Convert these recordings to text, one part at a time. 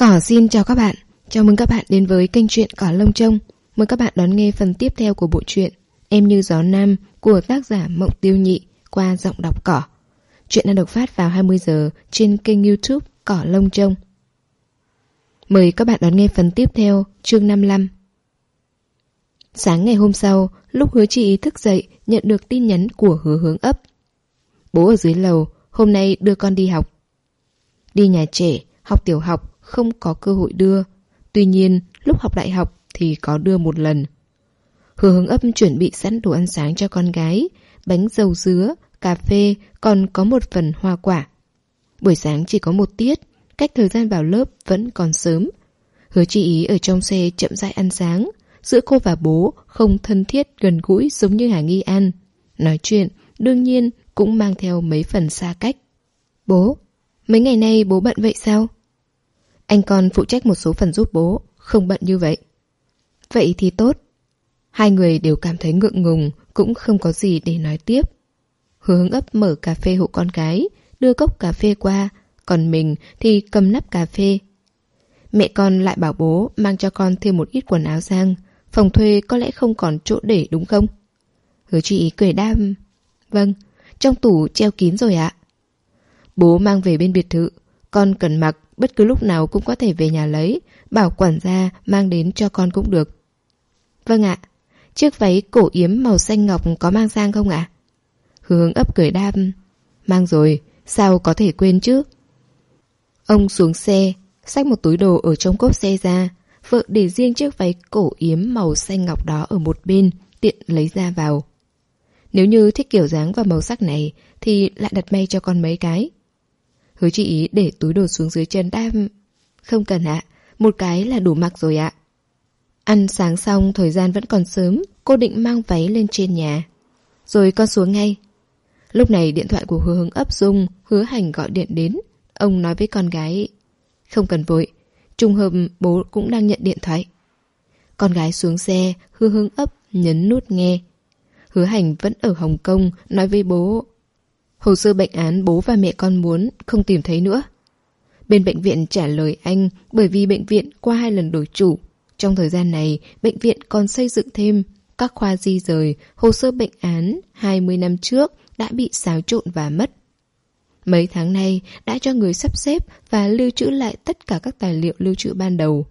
Cỏ xin chào các bạn, chào mừng các bạn đến với kênh truyện Cỏ Lông Trông. Mời các bạn đón nghe phần tiếp theo của bộ truyện Em Như Gió Nam của tác giả Mộng Tiêu Nhị qua giọng đọc cỏ. Chuyện đang được phát vào 20 giờ trên kênh youtube Cỏ Lông Trông. Mời các bạn đón nghe phần tiếp theo, chương 55. Sáng ngày hôm sau, lúc hứa chị thức dậy nhận được tin nhắn của hứa hướng ấp. Bố ở dưới lầu, hôm nay đưa con đi học. Đi nhà trẻ, học tiểu học không có cơ hội đưa. Tuy nhiên, lúc học đại học thì có đưa một lần. Hứa hướng ấp chuẩn bị sẵn đồ ăn sáng cho con gái, bánh dầu dứa, cà phê, còn có một phần hoa quả. Buổi sáng chỉ có một tiết, cách thời gian vào lớp vẫn còn sớm. Hứa chị ý ở trong xe chậm rãi ăn sáng, giữa cô và bố không thân thiết gần gũi giống như Hà Nghi An. Nói chuyện, đương nhiên cũng mang theo mấy phần xa cách. Bố, mấy ngày nay bố bận vậy sao? Anh còn phụ trách một số phần giúp bố, không bận như vậy. Vậy thì tốt. Hai người đều cảm thấy ngượng ngùng, cũng không có gì để nói tiếp. Hướng ấp mở cà phê hộ con gái, đưa cốc cà phê qua, còn mình thì cầm nắp cà phê. Mẹ con lại bảo bố mang cho con thêm một ít quần áo sang, phòng thuê có lẽ không còn chỗ để đúng không? Hứa chị cười đam. Vâng, trong tủ treo kín rồi ạ. Bố mang về bên biệt thự, con cần mặc bất cứ lúc nào cũng có thể về nhà lấy, bảo quản gia mang đến cho con cũng được. Vâng ạ, chiếc váy cổ yếm màu xanh ngọc có mang sang không ạ? Hướng ấp cười đam. Mang rồi, sao có thể quên chứ? Ông xuống xe, xách một túi đồ ở trong cốp xe ra, vợ để riêng chiếc váy cổ yếm màu xanh ngọc đó ở một bên, tiện lấy ra vào. Nếu như thích kiểu dáng và màu sắc này, thì lại đặt may cho con mấy cái. Hứa chị ý để túi đồ xuống dưới chân đáp Không cần ạ, một cái là đủ mặc rồi ạ. Ăn sáng xong thời gian vẫn còn sớm, cô định mang váy lên trên nhà. Rồi con xuống ngay. Lúc này điện thoại của hứa hứng ấp dung, hứa hành gọi điện đến. Ông nói với con gái, không cần vội, trùng hợp bố cũng đang nhận điện thoại. Con gái xuống xe, hứa hứng ấp nhấn nút nghe. Hứa hành vẫn ở Hồng Kông, nói với bố Hồ sơ bệnh án bố và mẹ con muốn không tìm thấy nữa. Bên bệnh viện trả lời anh bởi vì bệnh viện qua hai lần đổi chủ. Trong thời gian này, bệnh viện còn xây dựng thêm các khoa di rời, hồ sơ bệnh án 20 năm trước đã bị xáo trộn và mất. Mấy tháng nay đã cho người sắp xếp và lưu trữ lại tất cả các tài liệu lưu trữ ban đầu.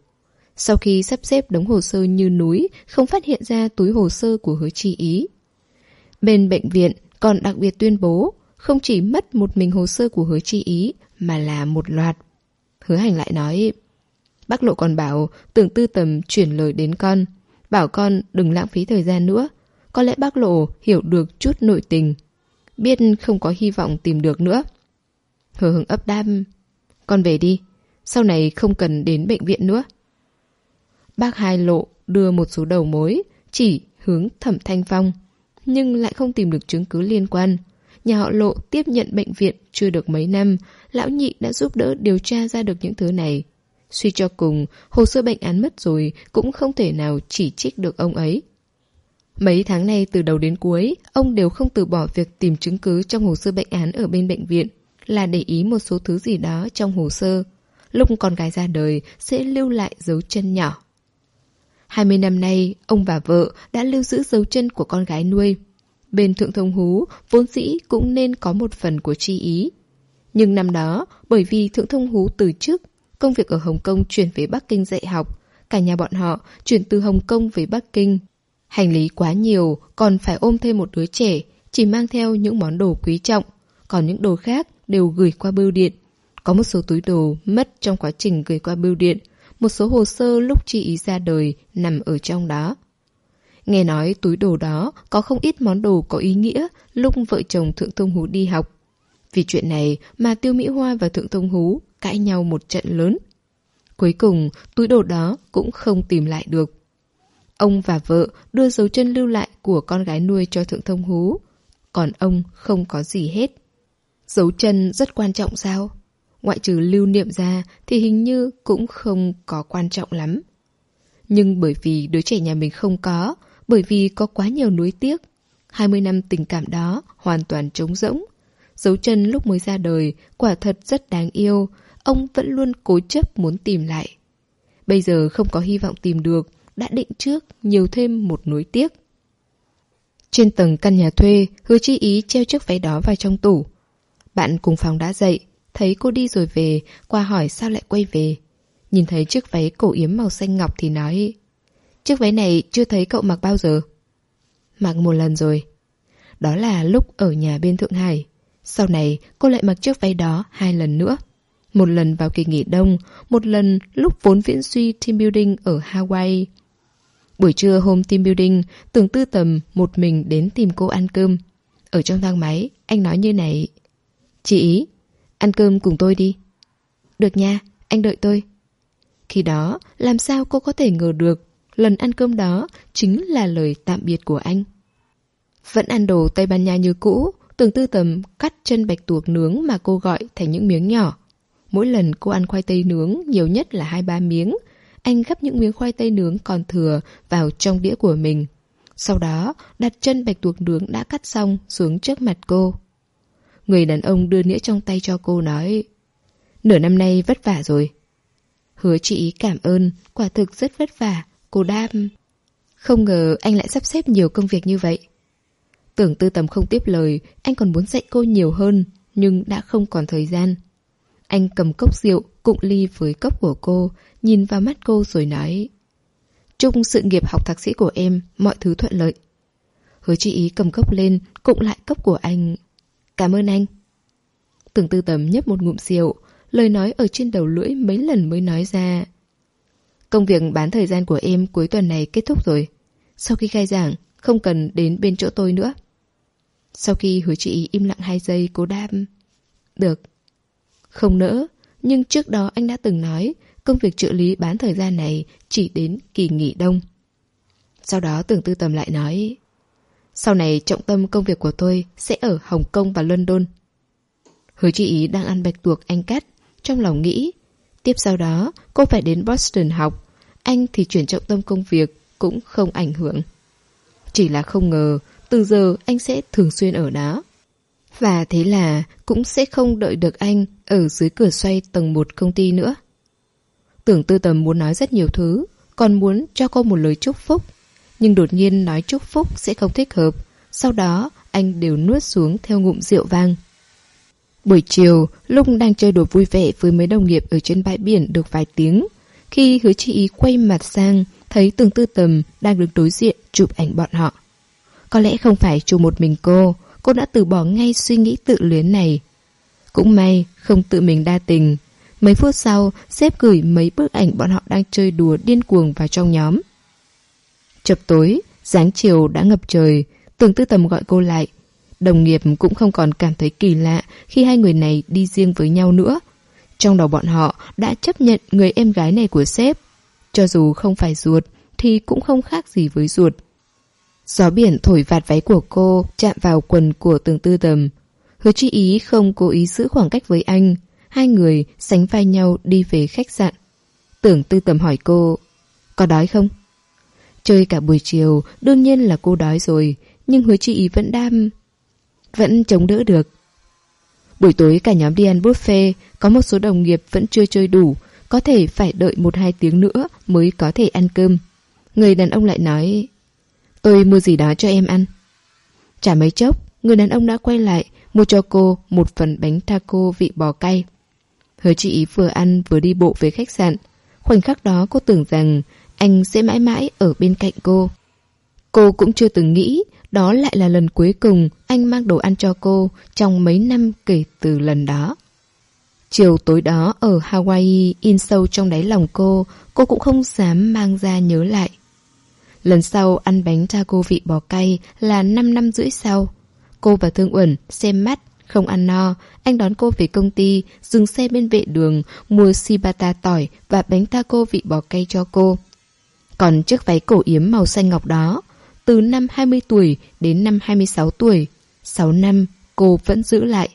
Sau khi sắp xếp đống hồ sơ như núi, không phát hiện ra túi hồ sơ của hứa chi ý. Bên bệnh viện còn đặc biệt tuyên bố không chỉ mất một mình hồ sơ của hứa chi ý, mà là một loạt. Hứa hành lại nói, bác lộ còn bảo tưởng tư tầm chuyển lời đến con, bảo con đừng lãng phí thời gian nữa. Có lẽ bác lộ hiểu được chút nội tình, biết không có hy vọng tìm được nữa. Hứa hứng ấp đam, con về đi, sau này không cần đến bệnh viện nữa. Bác hai lộ đưa một số đầu mối, chỉ hướng thẩm thanh phong, nhưng lại không tìm được chứng cứ liên quan nhà họ Lộ tiếp nhận bệnh viện chưa được mấy năm, lão nhị đã giúp đỡ điều tra ra được những thứ này. Suy cho cùng, hồ sơ bệnh án mất rồi cũng không thể nào chỉ trích được ông ấy. Mấy tháng nay từ đầu đến cuối, ông đều không từ bỏ việc tìm chứng cứ trong hồ sơ bệnh án ở bên bệnh viện, là để ý một số thứ gì đó trong hồ sơ. Lúc con gái ra đời sẽ lưu lại dấu chân nhỏ. 20 năm nay, ông và vợ đã lưu giữ dấu chân của con gái nuôi. Bên Thượng Thông Hú vốn dĩ cũng nên có một phần của chi ý. Nhưng năm đó, bởi vì Thượng Thông Hú từ chức, công việc ở Hồng Kông chuyển về Bắc Kinh dạy học, cả nhà bọn họ chuyển từ Hồng Kông về Bắc Kinh. Hành lý quá nhiều, còn phải ôm thêm một đứa trẻ, chỉ mang theo những món đồ quý trọng, còn những đồ khác đều gửi qua bưu điện. Có một số túi đồ mất trong quá trình gửi qua bưu điện, một số hồ sơ lúc chi ý ra đời nằm ở trong đó. Nghe nói túi đồ đó có không ít món đồ có ý nghĩa lúc vợ chồng Thượng Thông Hú đi học. Vì chuyện này mà Tiêu Mỹ Hoa và Thượng Thông Hú cãi nhau một trận lớn. Cuối cùng, túi đồ đó cũng không tìm lại được. Ông và vợ đưa dấu chân lưu lại của con gái nuôi cho Thượng Thông Hú. Còn ông không có gì hết. Dấu chân rất quan trọng sao? Ngoại trừ lưu niệm ra thì hình như cũng không có quan trọng lắm. Nhưng bởi vì đứa trẻ nhà mình không có, bởi vì có quá nhiều nuối tiếc. 20 năm tình cảm đó hoàn toàn trống rỗng. Dấu chân lúc mới ra đời, quả thật rất đáng yêu. ông vẫn luôn cố chấp muốn tìm lại. Bây giờ không có hy vọng tìm được, đã định trước nhiều thêm một nuối tiếc. Trên tầng căn nhà thuê, hứa chi ý treo chiếc váy đó vào trong tủ. Bạn cùng phòng đã dậy, thấy cô đi rồi về, qua hỏi sao lại quay về. Nhìn thấy chiếc váy cổ yếm màu xanh ngọc thì nói Chiếc váy này chưa thấy cậu mặc bao giờ. Mặc một lần rồi. Đó là lúc ở nhà bên Thượng Hải. Sau này cô lại mặc chiếc váy đó hai lần nữa. Một lần vào kỳ nghỉ đông Một lần lúc vốn viễn suy team building ở Hawaii. Buổi trưa hôm team building Tưởng tư tầm một mình đến tìm cô ăn cơm. Ở trong thang máy Anh nói như này. Chị ý Ăn cơm cùng tôi đi. Được nha Anh đợi tôi. Khi đó, làm sao cô có thể ngờ được lần ăn cơm đó chính là lời tạm biệt của anh. Vẫn ăn đồ Tây Ban Nha như cũ, tưởng tư tầm cắt chân bạch tuộc nướng mà cô gọi thành những miếng nhỏ. Mỗi lần cô ăn khoai tây nướng nhiều nhất là hai ba miếng, anh gắp những miếng khoai tây nướng còn thừa vào trong đĩa của mình. Sau đó, đặt chân bạch tuộc nướng đã cắt xong xuống trước mặt cô. Người đàn ông đưa nĩa trong tay cho cô nói Nửa năm nay vất vả rồi Hứa chị cảm ơn, quả thực rất vất vả, cô đáp Không ngờ anh lại sắp xếp nhiều công việc như vậy. Tưởng tư tầm không tiếp lời, anh còn muốn dạy cô nhiều hơn, nhưng đã không còn thời gian. Anh cầm cốc rượu, cụng ly với cốc của cô, nhìn vào mắt cô rồi nói. Chúc sự nghiệp học thạc sĩ của em, mọi thứ thuận lợi. Hứa chi ý cầm cốc lên, cụng lại cốc của anh. Cảm ơn anh. Tưởng tư tầm nhấp một ngụm rượu, lời nói ở trên đầu lưỡi mấy lần mới nói ra. Công việc bán thời gian của em cuối tuần này kết thúc rồi. Sau khi khai giảng, không cần đến bên chỗ tôi nữa. Sau khi hứa chị im lặng hai giây, cố đam, Được. Không nỡ, nhưng trước đó anh đã từng nói công việc trợ lý bán thời gian này chỉ đến kỳ nghỉ đông. Sau đó tưởng tư tầm lại nói Sau này trọng tâm công việc của tôi sẽ ở Hồng Kông và London. Hứa chị ý đang ăn bạch tuộc anh cắt trong lòng nghĩ. Tiếp sau đó, cô phải đến Boston học. Anh thì chuyển trọng tâm công việc, cũng không ảnh hưởng. Chỉ là không ngờ, từ giờ anh sẽ thường xuyên ở đó. Và thế là cũng sẽ không đợi được anh ở dưới cửa xoay tầng một công ty nữa. Tưởng tư tầm muốn nói rất nhiều thứ, còn muốn cho cô một lời chúc phúc. Nhưng đột nhiên nói chúc phúc sẽ không thích hợp. Sau đó, anh đều nuốt xuống theo ngụm rượu vang. Buổi chiều, lúc đang chơi đùa vui vẻ với mấy đồng nghiệp ở trên bãi biển được vài tiếng, khi hứa chị ý quay mặt sang, thấy từng tư tầm đang đứng đối diện chụp ảnh bọn họ. Có lẽ không phải chụp một mình cô, cô đã từ bỏ ngay suy nghĩ tự luyến này. Cũng may, không tự mình đa tình. Mấy phút sau, sếp gửi mấy bức ảnh bọn họ đang chơi đùa điên cuồng vào trong nhóm. Chập tối, dáng chiều đã ngập trời, tường tư tầm gọi cô lại, Đồng nghiệp cũng không còn cảm thấy kỳ lạ khi hai người này đi riêng với nhau nữa. Trong đầu bọn họ đã chấp nhận người em gái này của sếp. Cho dù không phải ruột, thì cũng không khác gì với ruột. Gió biển thổi vạt váy của cô chạm vào quần của tường tư tầm. Hứa chi ý không cố ý giữ khoảng cách với anh. Hai người sánh vai nhau đi về khách sạn. Tưởng tư tầm hỏi cô, có đói không? Chơi cả buổi chiều, đương nhiên là cô đói rồi, nhưng hứa chi ý vẫn đam. Vẫn chống đỡ được. Buổi tối cả nhóm đi ăn buffet, có một số đồng nghiệp vẫn chưa chơi đủ, có thể phải đợi một hai tiếng nữa mới có thể ăn cơm. Người đàn ông lại nói, tôi mua gì đó cho em ăn. Chả mấy chốc, người đàn ông đã quay lại, mua cho cô một phần bánh taco vị bò cay. Hứa chị ý vừa ăn vừa đi bộ về khách sạn. Khoảnh khắc đó cô tưởng rằng anh sẽ mãi mãi ở bên cạnh cô. Cô cũng chưa từng nghĩ đó lại là lần cuối cùng anh mang đồ ăn cho cô trong mấy năm kể từ lần đó. Chiều tối đó ở Hawaii in sâu trong đáy lòng cô, cô cũng không dám mang ra nhớ lại. Lần sau ăn bánh taco vị bò cay là 5 năm rưỡi sau. Cô và Thương Uẩn xem mắt, không ăn no, anh đón cô về công ty, dừng xe bên vệ đường, mua shibata tỏi và bánh taco vị bò cay cho cô. Còn chiếc váy cổ yếm màu xanh ngọc đó, từ năm 20 tuổi đến năm 26 tuổi, 6 năm cô vẫn giữ lại.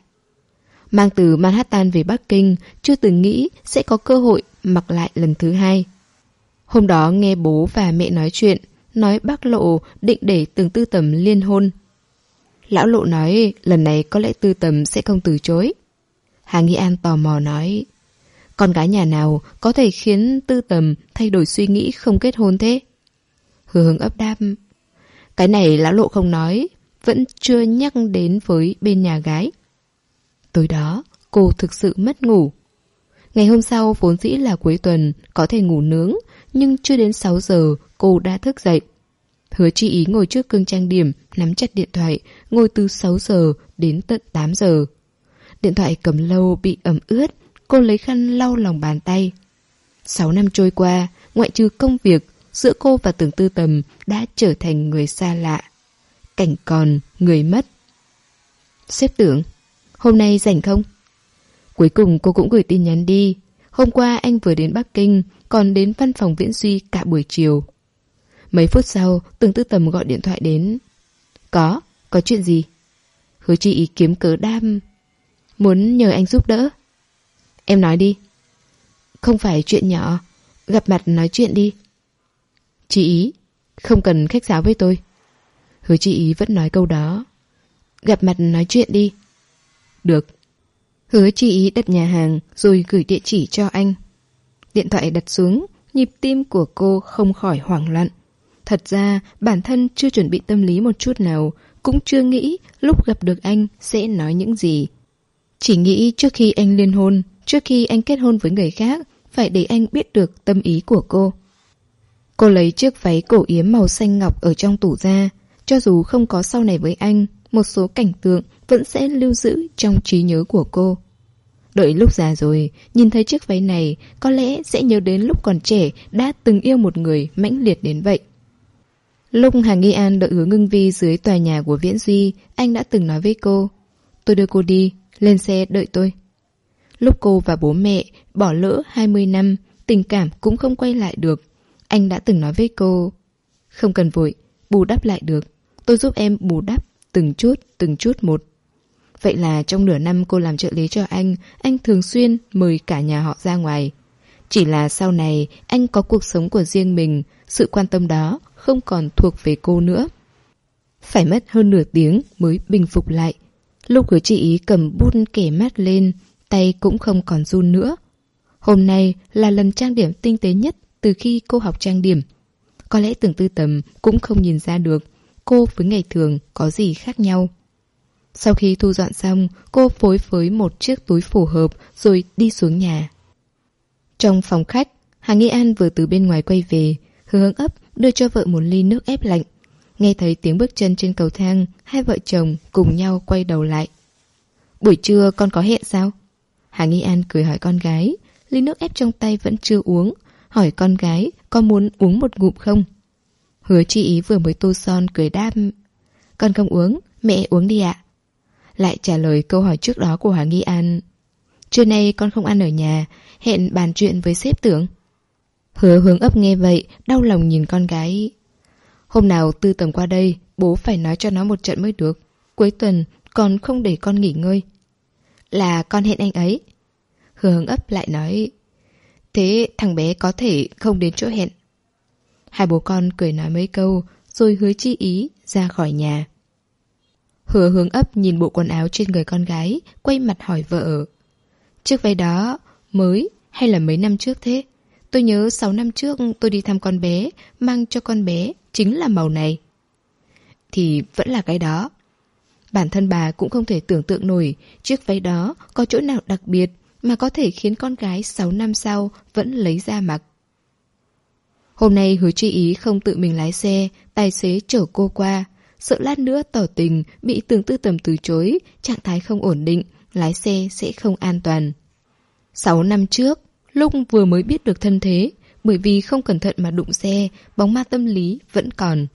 Mang từ Manhattan về Bắc Kinh, chưa từng nghĩ sẽ có cơ hội mặc lại lần thứ hai. Hôm đó nghe bố và mẹ nói chuyện, nói bác Lộ định để từng tư tầm liên hôn. Lão Lộ nói lần này có lẽ tư tầm sẽ không từ chối. Hà Nghi An tò mò nói, Con gái nhà nào có thể khiến tư tầm thay đổi suy nghĩ không kết hôn thế? Hứa hướng ấp đáp. Cái này lão lộ không nói, vẫn chưa nhắc đến với bên nhà gái. Tối đó, cô thực sự mất ngủ. Ngày hôm sau vốn dĩ là cuối tuần, có thể ngủ nướng, nhưng chưa đến 6 giờ cô đã thức dậy. Hứa chi ý ngồi trước gương trang điểm, nắm chặt điện thoại, ngồi từ 6 giờ đến tận 8 giờ. Điện thoại cầm lâu bị ẩm ướt, cô lấy khăn lau lòng bàn tay. 6 năm trôi qua, ngoại trừ công việc, giữa cô và tưởng tư tầm đã trở thành người xa lạ. Cảnh còn, người mất. Xếp tưởng, hôm nay rảnh không? Cuối cùng cô cũng gửi tin nhắn đi. Hôm qua anh vừa đến Bắc Kinh, còn đến văn phòng Viễn Duy cả buổi chiều. Mấy phút sau, tưởng tư tầm gọi điện thoại đến. Có, có chuyện gì? Hứa chi ý kiếm cớ đam. Muốn nhờ anh giúp đỡ. Em nói đi. Không phải chuyện nhỏ, gặp mặt nói chuyện đi. Chị ý, không cần khách sáo với tôi. Hứa chị ý vẫn nói câu đó. Gặp mặt nói chuyện đi. Được. Hứa chị ý đặt nhà hàng rồi gửi địa chỉ cho anh. Điện thoại đặt xuống, nhịp tim của cô không khỏi hoảng loạn. Thật ra, bản thân chưa chuẩn bị tâm lý một chút nào, cũng chưa nghĩ lúc gặp được anh sẽ nói những gì. Chỉ nghĩ trước khi anh liên hôn, trước khi anh kết hôn với người khác, phải để anh biết được tâm ý của cô. Cô lấy chiếc váy cổ yếm màu xanh ngọc ở trong tủ ra. Cho dù không có sau này với anh, một số cảnh tượng vẫn sẽ lưu giữ trong trí nhớ của cô. Đợi lúc già rồi, nhìn thấy chiếc váy này, có lẽ sẽ nhớ đến lúc còn trẻ đã từng yêu một người mãnh liệt đến vậy. Lúc Hà Nghi An đợi hứa ngưng vi dưới tòa nhà của Viễn Duy, anh đã từng nói với cô, tôi đưa cô đi, lên xe đợi tôi. Lúc cô và bố mẹ bỏ lỡ 20 năm, tình cảm cũng không quay lại được. Anh đã từng nói với cô, không cần vội, bù đắp lại được. Tôi giúp em bù đắp từng chút, từng chút một. Vậy là trong nửa năm cô làm trợ lý cho anh, anh thường xuyên mời cả nhà họ ra ngoài. Chỉ là sau này anh có cuộc sống của riêng mình, sự quan tâm đó không còn thuộc về cô nữa. Phải mất hơn nửa tiếng mới bình phục lại. Lúc hứa chị ý cầm bút kẻ mát lên, tay cũng không còn run nữa. Hôm nay là lần trang điểm tinh tế nhất từ khi cô học trang điểm. Có lẽ tưởng tư tầm cũng không nhìn ra được cô với ngày thường có gì khác nhau. Sau khi thu dọn xong, cô phối với một chiếc túi phù hợp rồi đi xuống nhà. Trong phòng khách, Hà Nghi An vừa từ bên ngoài quay về, hướng ấp đưa cho vợ một ly nước ép lạnh. Nghe thấy tiếng bước chân trên cầu thang, hai vợ chồng cùng nhau quay đầu lại. Buổi trưa con có hẹn sao? Hà Nghi An cười hỏi con gái, ly nước ép trong tay vẫn chưa uống, hỏi con gái có muốn uống một ngụm không? Hứa chi ý vừa mới tô son cười đáp Con không uống, mẹ uống đi ạ. Lại trả lời câu hỏi trước đó của Hà Nghi An Trưa nay con không ăn ở nhà Hẹn bàn chuyện với sếp tưởng. Hứa hướng ấp nghe vậy Đau lòng nhìn con gái. Hôm nào tư tầm qua đây Bố phải nói cho nó một trận mới được Cuối tuần con không để con nghỉ ngơi. Là con hẹn anh ấy. Hứa hướng ấp lại nói Thế thằng bé có thể không đến chỗ hẹn. Hai bố con cười nói mấy câu, Rồi hứa chi ý ra khỏi nhà. Hứa hướng ấp nhìn bộ quần áo trên người con gái, Quay mặt hỏi vợ. Trước váy đó mới hay là mấy năm trước thế? Tôi nhớ 6 năm trước tôi đi thăm con bé, Mang cho con bé chính là màu này. Thì vẫn là cái đó. Bản thân bà cũng không thể tưởng tượng nổi Chiếc váy đó có chỗ nào đặc biệt mà có thể khiến con gái 6 năm sau Vẫn lấy ra mặc Hôm nay hứa chi ý không tự mình lái xe, tài xế chở cô qua. Sợ lát nữa tỏ tình, bị tường tư tầm từ chối, trạng thái không ổn định, lái xe sẽ không an toàn. Sáu năm trước, lúc vừa mới biết được thân thế, bởi vì không cẩn thận mà đụng xe, bóng ma tâm lý vẫn còn.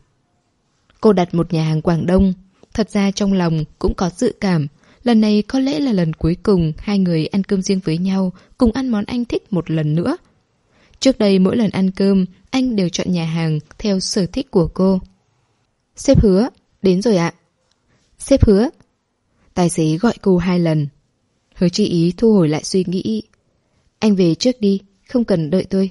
Cô đặt một nhà hàng Quảng Đông, thật ra trong lòng cũng có dự cảm, lần này có lẽ là lần cuối cùng hai người ăn cơm riêng với nhau, cùng ăn món anh thích một lần nữa. Trước đây mỗi lần ăn cơm, anh đều chọn nhà hàng theo sở thích của cô. Sếp hứa, đến rồi ạ. Sếp hứa. Tài xế gọi cô hai lần. Hứa chi ý thu hồi lại suy nghĩ. Anh về trước đi, không cần đợi tôi.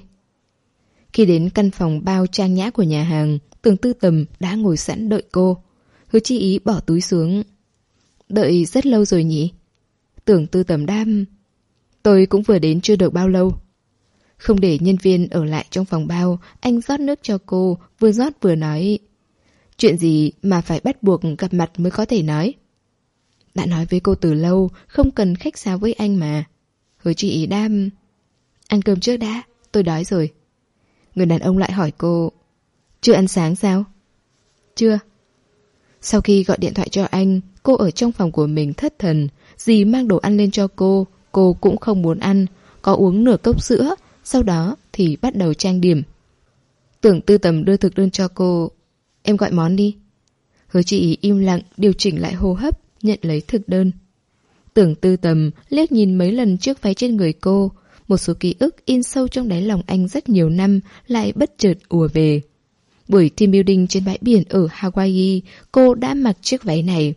Khi đến căn phòng bao trang nhã của nhà hàng, tường tư tầm đã ngồi sẵn đợi cô. Hứa chi ý bỏ túi xuống. Đợi rất lâu rồi nhỉ? Tưởng tư tầm đam. Tôi cũng vừa đến chưa được bao lâu. Không để nhân viên ở lại trong phòng bao, anh rót nước cho cô, vừa rót vừa nói. Chuyện gì mà phải bắt buộc gặp mặt mới có thể nói? Đã nói với cô từ lâu, không cần khách sáo với anh mà. Hứa chị đam... Ăn cơm trước đã, tôi đói rồi. Người đàn ông lại hỏi cô, chưa ăn sáng sao? Chưa. Sau khi gọi điện thoại cho anh, cô ở trong phòng của mình thất thần. Dì mang đồ ăn lên cho cô, cô cũng không muốn ăn. Có uống nửa cốc sữa, sau đó thì bắt đầu trang điểm. Tưởng tư tầm đưa thực đơn cho cô. Em gọi món đi. Hứa chị im lặng điều chỉnh lại hô hấp, nhận lấy thực đơn. Tưởng tư tầm liếc nhìn mấy lần chiếc váy trên người cô. Một số ký ức in sâu trong đáy lòng anh rất nhiều năm lại bất chợt ùa về. Buổi team building trên bãi biển ở Hawaii, cô đã mặc chiếc váy này.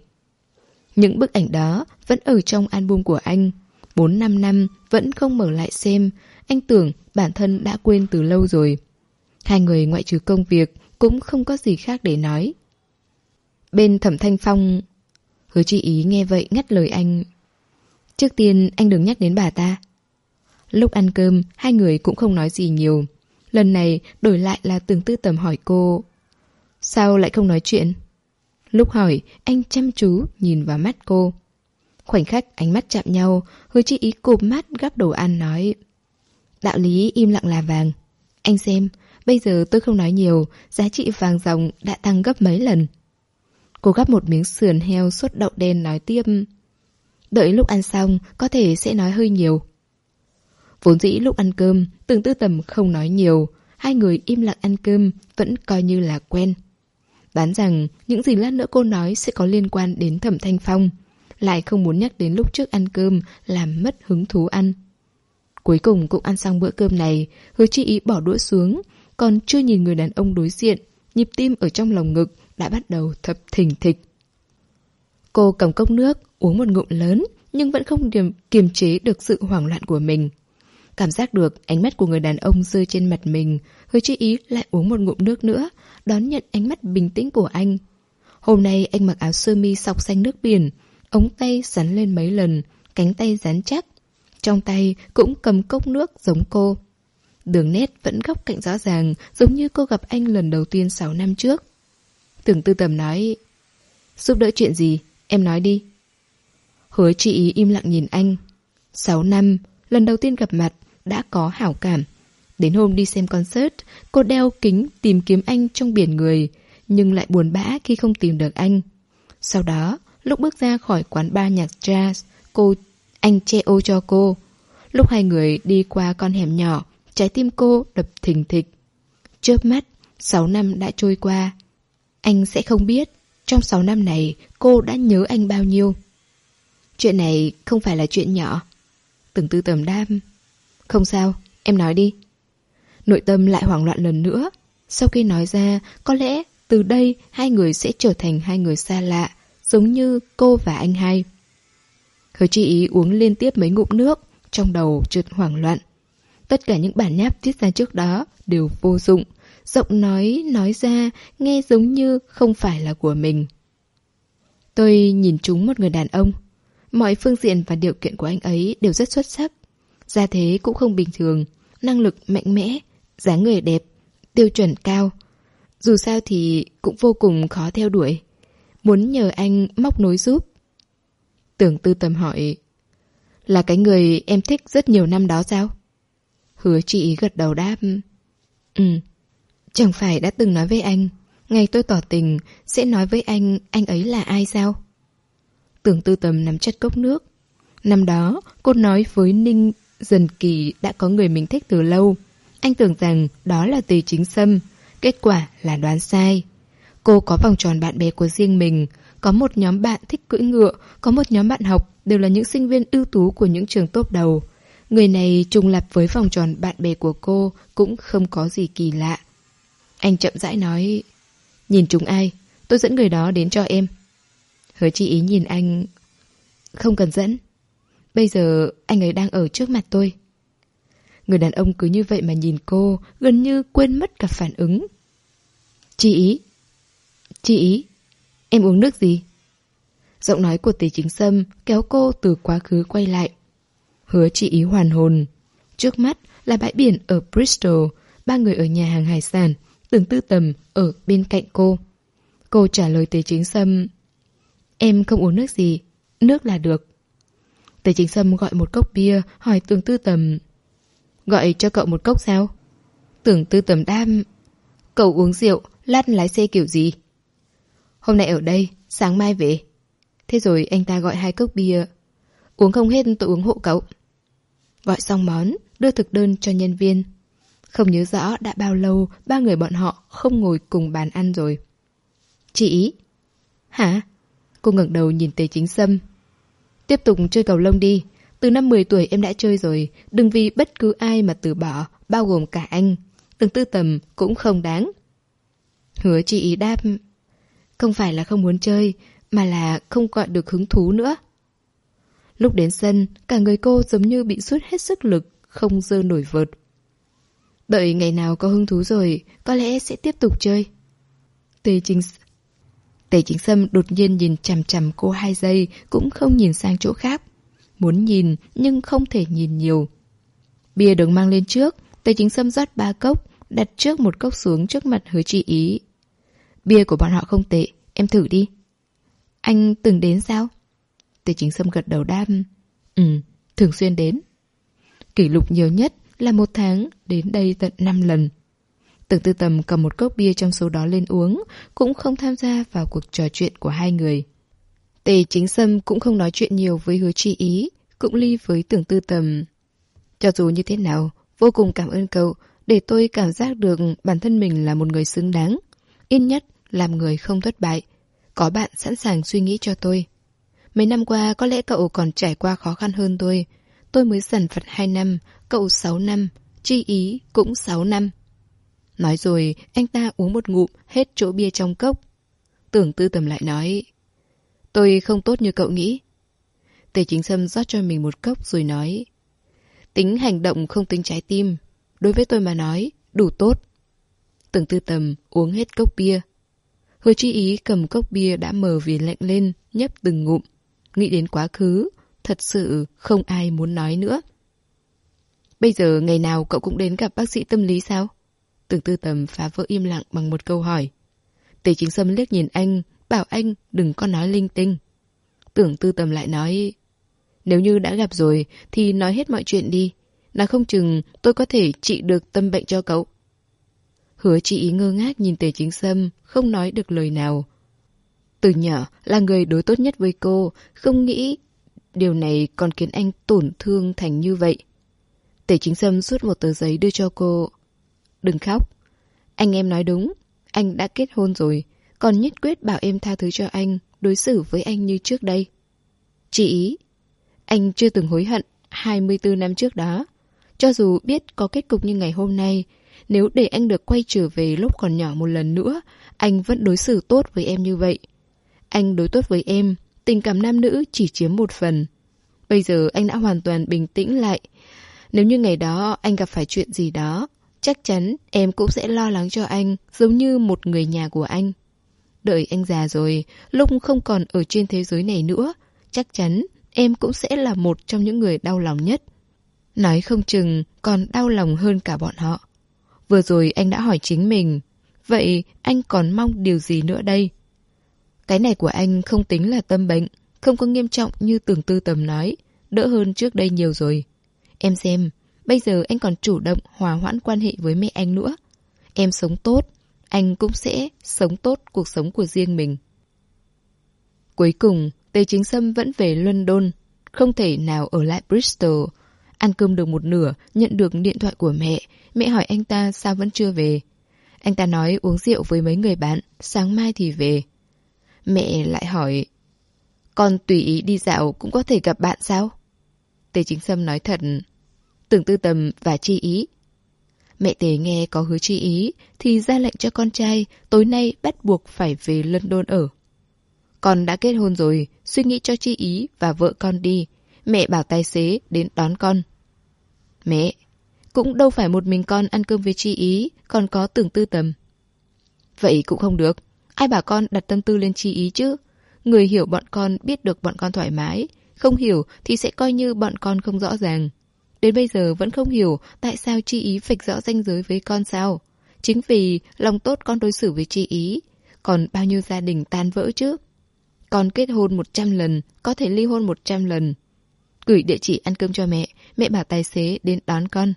Những bức ảnh đó vẫn ở trong album của anh. 4-5 năm vẫn không mở lại xem, anh tưởng bản thân đã quên từ lâu rồi. Hai người ngoại trừ công việc cũng không có gì khác để nói. Bên thẩm thanh phong... Hứa chi ý nghe vậy ngắt lời anh. Trước tiên anh đừng nhắc đến bà ta. Lúc ăn cơm, hai người cũng không nói gì nhiều. Lần này đổi lại là từng tư tầm hỏi cô Sao lại không nói chuyện? Lúc hỏi, anh chăm chú nhìn vào mắt cô. Khoảnh khắc ánh mắt chạm nhau, hứa chi ý cụp mắt gắp đồ ăn nói Đạo lý im lặng là vàng. Anh xem, bây giờ tôi không nói nhiều, giá trị vàng dòng đã tăng gấp mấy lần. Cô gắp một miếng sườn heo sốt đậu đen nói tiếp Đợi lúc ăn xong, có thể sẽ nói hơi nhiều. Vốn dĩ lúc ăn cơm, từng tư tầm không nói nhiều, hai người im lặng ăn cơm vẫn coi như là quen. Đoán rằng những gì lát nữa cô nói sẽ có liên quan đến thẩm thanh phong, lại không muốn nhắc đến lúc trước ăn cơm làm mất hứng thú ăn. Cuối cùng cũng ăn xong bữa cơm này, hứa chi ý bỏ đũa xuống, còn chưa nhìn người đàn ông đối diện, nhịp tim ở trong lồng ngực đã bắt đầu thập thình thịch. Cô cầm cốc nước, uống một ngụm lớn, nhưng vẫn không kiềm, kiềm chế được sự hoảng loạn của mình. Cảm giác được ánh mắt của người đàn ông rơi trên mặt mình, hứa chi ý lại uống một ngụm nước nữa, đón nhận ánh mắt bình tĩnh của anh. Hôm nay anh mặc áo sơ mi sọc xanh nước biển, ống tay rắn lên mấy lần, cánh tay rắn chắc. Trong tay cũng cầm cốc nước giống cô. Đường nét vẫn góc cạnh rõ ràng, giống như cô gặp anh lần đầu tiên 6 năm trước. Tưởng tư tầm nói, giúp đỡ chuyện gì, em nói đi. Hứa chị ý im lặng nhìn anh. 6 năm, lần đầu tiên gặp mặt, đã có hảo cảm. Đến hôm đi xem concert, cô đeo kính tìm kiếm anh trong biển người, nhưng lại buồn bã khi không tìm được anh. Sau đó, lúc bước ra khỏi quán bar nhạc jazz, cô anh che ô cho cô. Lúc hai người đi qua con hẻm nhỏ, trái tim cô đập thình thịch. Chớp mắt, 6 năm đã trôi qua. Anh sẽ không biết, trong 6 năm này cô đã nhớ anh bao nhiêu. Chuyện này không phải là chuyện nhỏ. Từng tư tầm đam. Không sao, em nói đi. Nội tâm lại hoảng loạn lần nữa. Sau khi nói ra, có lẽ từ đây hai người sẽ trở thành hai người xa lạ, giống như cô và anh hai. Hứa chi ý uống liên tiếp mấy ngụm nước, trong đầu trượt hoảng loạn. Tất cả những bản nháp tiết ra trước đó đều vô dụng. Giọng nói, nói ra, nghe giống như không phải là của mình. Tôi nhìn chúng một người đàn ông. Mọi phương diện và điều kiện của anh ấy đều rất xuất sắc. Gia thế cũng không bình thường, năng lực mạnh mẽ, dáng người đẹp, tiêu chuẩn cao. Dù sao thì cũng vô cùng khó theo đuổi. Muốn nhờ anh móc nối giúp. Tưởng tư tầm hỏi, là cái người em thích rất nhiều năm đó sao? Hứa chị gật đầu đáp, Ừ, chẳng phải đã từng nói với anh, ngày tôi tỏ tình sẽ nói với anh anh ấy là ai sao? Tưởng tư tầm nắm chặt cốc nước. Năm đó, cô nói với Ninh Dần Kỳ đã có người mình thích từ lâu. Anh tưởng rằng đó là Tề Chính Sâm. Kết quả là đoán sai. Cô có vòng tròn bạn bè của riêng mình. Có một nhóm bạn thích cưỡi ngựa, có một nhóm bạn học đều là những sinh viên ưu tú của những trường tốt đầu. Người này trùng lập với vòng tròn bạn bè của cô cũng không có gì kỳ lạ. Anh chậm rãi nói, nhìn chúng ai, tôi dẫn người đó đến cho em. Hứa chi ý nhìn anh, không cần dẫn. Bây giờ anh ấy đang ở trước mặt tôi. Người đàn ông cứ như vậy mà nhìn cô, gần như quên mất cả phản ứng. Chị ý. Chị ý. Em uống nước gì? Giọng nói của tỷ chính sâm kéo cô từ quá khứ quay lại. Hứa chị ý hoàn hồn. Trước mắt là bãi biển ở Bristol, ba người ở nhà hàng hải sản, tưởng tư tầm ở bên cạnh cô. Cô trả lời tỷ Chính Sâm. Em không uống nước gì, nước là được. Tề Chính Sâm gọi một cốc bia, hỏi tưởng tư tầm. Gọi cho cậu một cốc sao? Tưởng tư tầm đam. Cậu uống rượu, lát lái xe kiểu gì? Hôm nay ở đây, sáng mai về. Thế rồi anh ta gọi hai cốc bia. Uống không hết tôi uống hộ cậu. Gọi xong món, đưa thực đơn cho nhân viên. Không nhớ rõ đã bao lâu ba người bọn họ không ngồi cùng bàn ăn rồi. Chị Hả? Cô ngẩng đầu nhìn Tề Chính Sâm. Tiếp tục chơi cầu lông đi. Từ năm 10 tuổi em đã chơi rồi. Đừng vì bất cứ ai mà từ bỏ, bao gồm cả anh. Từng tư tầm cũng không đáng. Hứa chị ý đáp. Không phải là không muốn chơi, mà là không gọi được hứng thú nữa. Lúc đến sân, cả người cô giống như bị rút hết sức lực, không dơ nổi vợt. Đợi ngày nào có hứng thú rồi, có lẽ sẽ tiếp tục chơi. Tề Chính Tề Chính Sâm đột nhiên nhìn chằm chằm cô hai giây, cũng không nhìn sang chỗ khác. Muốn nhìn, nhưng không thể nhìn nhiều. Bia được mang lên trước, Tề Chính Sâm rót ba cốc, đặt trước một cốc xuống trước mặt hứa chị ý. Bia của bọn họ không tệ, em thử đi. Anh từng đến sao? Tề chính sâm gật đầu đam. Ừ, thường xuyên đến. Kỷ lục nhiều nhất là một tháng đến đây tận 5 lần. Tưởng tư tầm cầm một cốc bia trong số đó lên uống, cũng không tham gia vào cuộc trò chuyện của hai người. Tề chính sâm cũng không nói chuyện nhiều với hứa chi ý, cũng ly với tưởng tư tầm. Cho dù như thế nào, vô cùng cảm ơn cậu, để tôi cảm giác được bản thân mình là một người xứng đáng. Yên nhất làm người không thất bại. Có bạn sẵn sàng suy nghĩ cho tôi. Mấy năm qua có lẽ cậu còn trải qua khó khăn hơn tôi. Tôi mới dần phật 2 năm, cậu 6 năm, chi ý cũng 6 năm. Nói rồi, anh ta uống một ngụm hết chỗ bia trong cốc. Tưởng tư tầm lại nói, tôi không tốt như cậu nghĩ. Tề chính sâm rót cho mình một cốc rồi nói, tính hành động không tính trái tim. Đối với tôi mà nói, đủ tốt. Tưởng tư tầm uống hết cốc bia. Hứa chi ý cầm cốc bia đã mờ vì lạnh lên, nhấp từng ngụm. Nghĩ đến quá khứ, thật sự không ai muốn nói nữa. Bây giờ ngày nào cậu cũng đến gặp bác sĩ tâm lý sao? Tưởng tư tầm phá vỡ im lặng bằng một câu hỏi. Tề chính sâm liếc nhìn anh, bảo anh đừng có nói linh tinh. Tưởng tư tầm lại nói, nếu như đã gặp rồi thì nói hết mọi chuyện đi. Là không chừng tôi có thể trị được tâm bệnh cho cậu. Hứa chị ý ngơ ngác nhìn tề chính sâm, không nói được lời nào. Từ nhỏ là người đối tốt nhất với cô, không nghĩ điều này còn khiến anh tổn thương thành như vậy. Tề chính sâm rút một tờ giấy đưa cho cô. Đừng khóc. Anh em nói đúng, anh đã kết hôn rồi, còn nhất quyết bảo em tha thứ cho anh, đối xử với anh như trước đây. Chị ý, anh chưa từng hối hận 24 năm trước đó. Cho dù biết có kết cục như ngày hôm nay, nếu để anh được quay trở về lúc còn nhỏ một lần nữa, anh vẫn đối xử tốt với em như vậy. Anh đối tốt với em, tình cảm nam nữ chỉ chiếm một phần. Bây giờ anh đã hoàn toàn bình tĩnh lại. Nếu như ngày đó anh gặp phải chuyện gì đó, chắc chắn em cũng sẽ lo lắng cho anh, giống như một người nhà của anh. Đợi anh già rồi, lúc không còn ở trên thế giới này nữa, chắc chắn em cũng sẽ là một trong những người đau lòng nhất. Nói không chừng còn đau lòng hơn cả bọn họ. Vừa rồi anh đã hỏi chính mình, vậy anh còn mong điều gì nữa đây? Cái này của anh không tính là tâm bệnh, không có nghiêm trọng như tưởng tư tầm nói, đỡ hơn trước đây nhiều rồi. Em xem, bây giờ anh còn chủ động hòa hoãn quan hệ với mẹ anh nữa. Em sống tốt, anh cũng sẽ sống tốt cuộc sống của riêng mình. Cuối cùng, Tề Chính Sâm vẫn về London, không thể nào ở lại Bristol. Ăn cơm được một nửa, nhận được điện thoại của mẹ, mẹ hỏi anh ta sao vẫn chưa về. Anh ta nói uống rượu với mấy người bạn, sáng mai thì về. Mẹ lại hỏi, con tùy ý đi dạo cũng có thể gặp bạn sao? Tề chính sâm nói thật, tưởng tư tầm và chi ý. Mẹ Tề nghe có hứa chi ý thì ra lệnh cho con trai tối nay bắt buộc phải về London ở. Con đã kết hôn rồi, suy nghĩ cho chi ý và vợ con đi. Mẹ bảo tài xế đến đón con. Mẹ, cũng đâu phải một mình con ăn cơm với chi ý, còn có tưởng tư tầm. Vậy cũng không được. Ai bảo con đặt tâm tư lên chi ý chứ? Người hiểu bọn con biết được bọn con thoải mái, Không hiểu thì sẽ coi như bọn con không rõ ràng. Đến bây giờ vẫn không hiểu tại sao chi ý vạch rõ ranh giới với con sao. Chính vì lòng tốt con đối xử với chi ý. Còn bao nhiêu gia đình tan vỡ chứ? Con kết hôn 100 lần, có thể ly hôn 100 lần. Gửi địa chỉ ăn cơm cho mẹ, mẹ bảo tài xế đến đón con.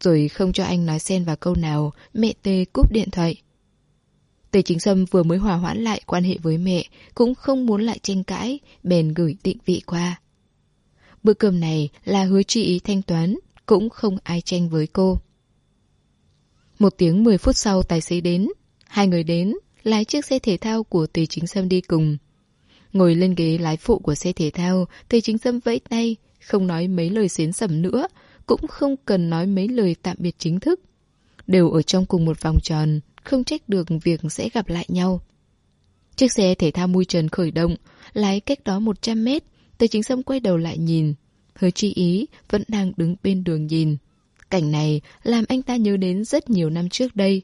Rồi không cho anh nói xen vào câu nào, mẹ Tê cúp điện thoại. Tề Chính Sâm vừa mới hòa hoãn lại quan hệ với mẹ, cũng không muốn lại tranh cãi, bèn gửi định vị qua. Bữa cơm này là hứa chị thanh toán, cũng không ai tranh với cô. Một tiếng 10 phút sau tài xế đến, hai người đến, lái chiếc xe thể thao của Tề Chính Sâm đi cùng. Ngồi lên ghế lái phụ của xe thể thao, Tề Chính Sâm vẫy tay, không nói mấy lời xến sẩm nữa, cũng không cần nói mấy lời tạm biệt chính thức. Đều ở trong cùng một vòng tròn, không trách được việc sẽ gặp lại nhau. Chiếc xe thể thao mui trần khởi động, lái cách đó 100 mét, Tề Chính Sâm quay đầu lại nhìn. Hứa chi ý vẫn đang đứng bên đường nhìn. Cảnh này làm anh ta nhớ đến rất nhiều năm trước đây.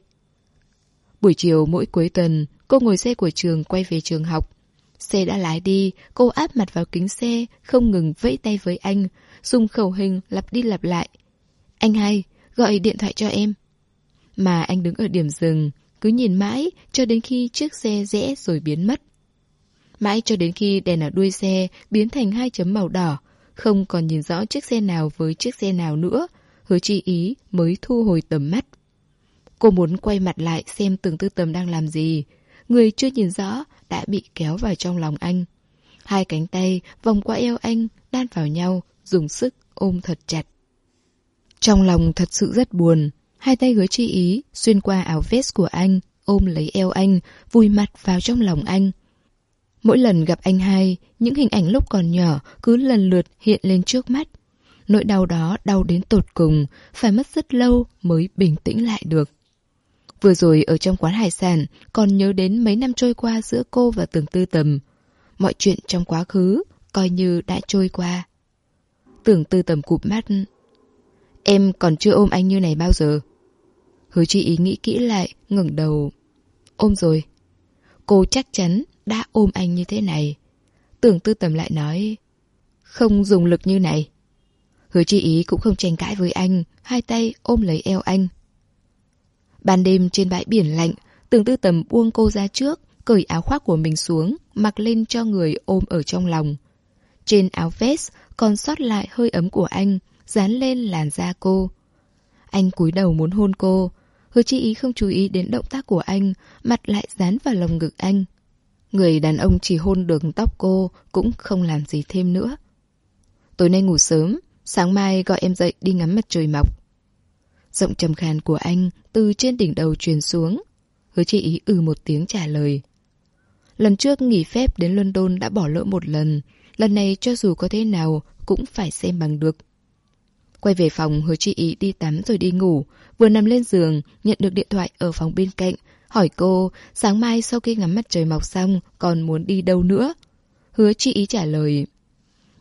Buổi chiều mỗi cuối tuần, cô ngồi xe của trường quay về trường học. Xe đã lái đi, cô áp mặt vào kính xe, không ngừng vẫy tay với anh, dùng khẩu hình lặp đi lặp lại. Anh hay, gọi điện thoại cho em. Mà anh đứng ở điểm dừng, cứ nhìn mãi cho đến khi chiếc xe rẽ rồi biến mất. Mãi cho đến khi đèn ở đuôi xe biến thành hai chấm màu đỏ, không còn nhìn rõ chiếc xe nào với chiếc xe nào nữa, hứa chi ý mới thu hồi tầm mắt. Cô muốn quay mặt lại xem từng tư tầm đang làm gì. Người chưa nhìn rõ đã bị kéo vào trong lòng anh. Hai cánh tay vòng qua eo anh, đan vào nhau, dùng sức ôm thật chặt. Trong lòng thật sự rất buồn, hai tay hứa chi ý xuyên qua áo vest của anh, ôm lấy eo anh, vùi mặt vào trong lòng anh. Mỗi lần gặp anh hai, những hình ảnh lúc còn nhỏ cứ lần lượt hiện lên trước mắt. Nỗi đau đó đau đến tột cùng, phải mất rất lâu mới bình tĩnh lại được. Vừa rồi ở trong quán hải sản, còn nhớ đến mấy năm trôi qua giữa cô và tường Tư Tầm. Mọi chuyện trong quá khứ, coi như đã trôi qua. Tưởng Tư Tầm cụp mắt. Em còn chưa ôm anh như này bao giờ. Hứa chi ý nghĩ kỹ lại, ngẩng đầu. Ôm rồi. Cô chắc chắn đã ôm anh như thế này. Tưởng Tư Tầm lại nói. Không dùng lực như này. Hứa chi ý cũng không tranh cãi với anh, hai tay ôm lấy eo anh. Ban đêm trên bãi biển lạnh, tưởng tư tầm buông cô ra trước, cởi áo khoác của mình xuống, mặc lên cho người ôm ở trong lòng. Trên áo vest còn sót lại hơi ấm của anh, dán lên làn da cô. Anh cúi đầu muốn hôn cô, hứa chi ý không chú ý đến động tác của anh, mặt lại dán vào lồng ngực anh. Người đàn ông chỉ hôn đường tóc cô, cũng không làm gì thêm nữa. Tối nay ngủ sớm, sáng mai gọi em dậy đi ngắm mặt trời mọc. Giọng trầm khàn của anh từ trên đỉnh đầu truyền xuống. Hứa chị ý ừ một tiếng trả lời. Lần trước nghỉ phép đến London đã bỏ lỡ một lần. Lần này cho dù có thế nào cũng phải xem bằng được. Quay về phòng hứa chị ý đi tắm rồi đi ngủ. Vừa nằm lên giường, nhận được điện thoại ở phòng bên cạnh. Hỏi cô, sáng mai sau khi ngắm mặt trời mọc xong, còn muốn đi đâu nữa? Hứa chị ý trả lời,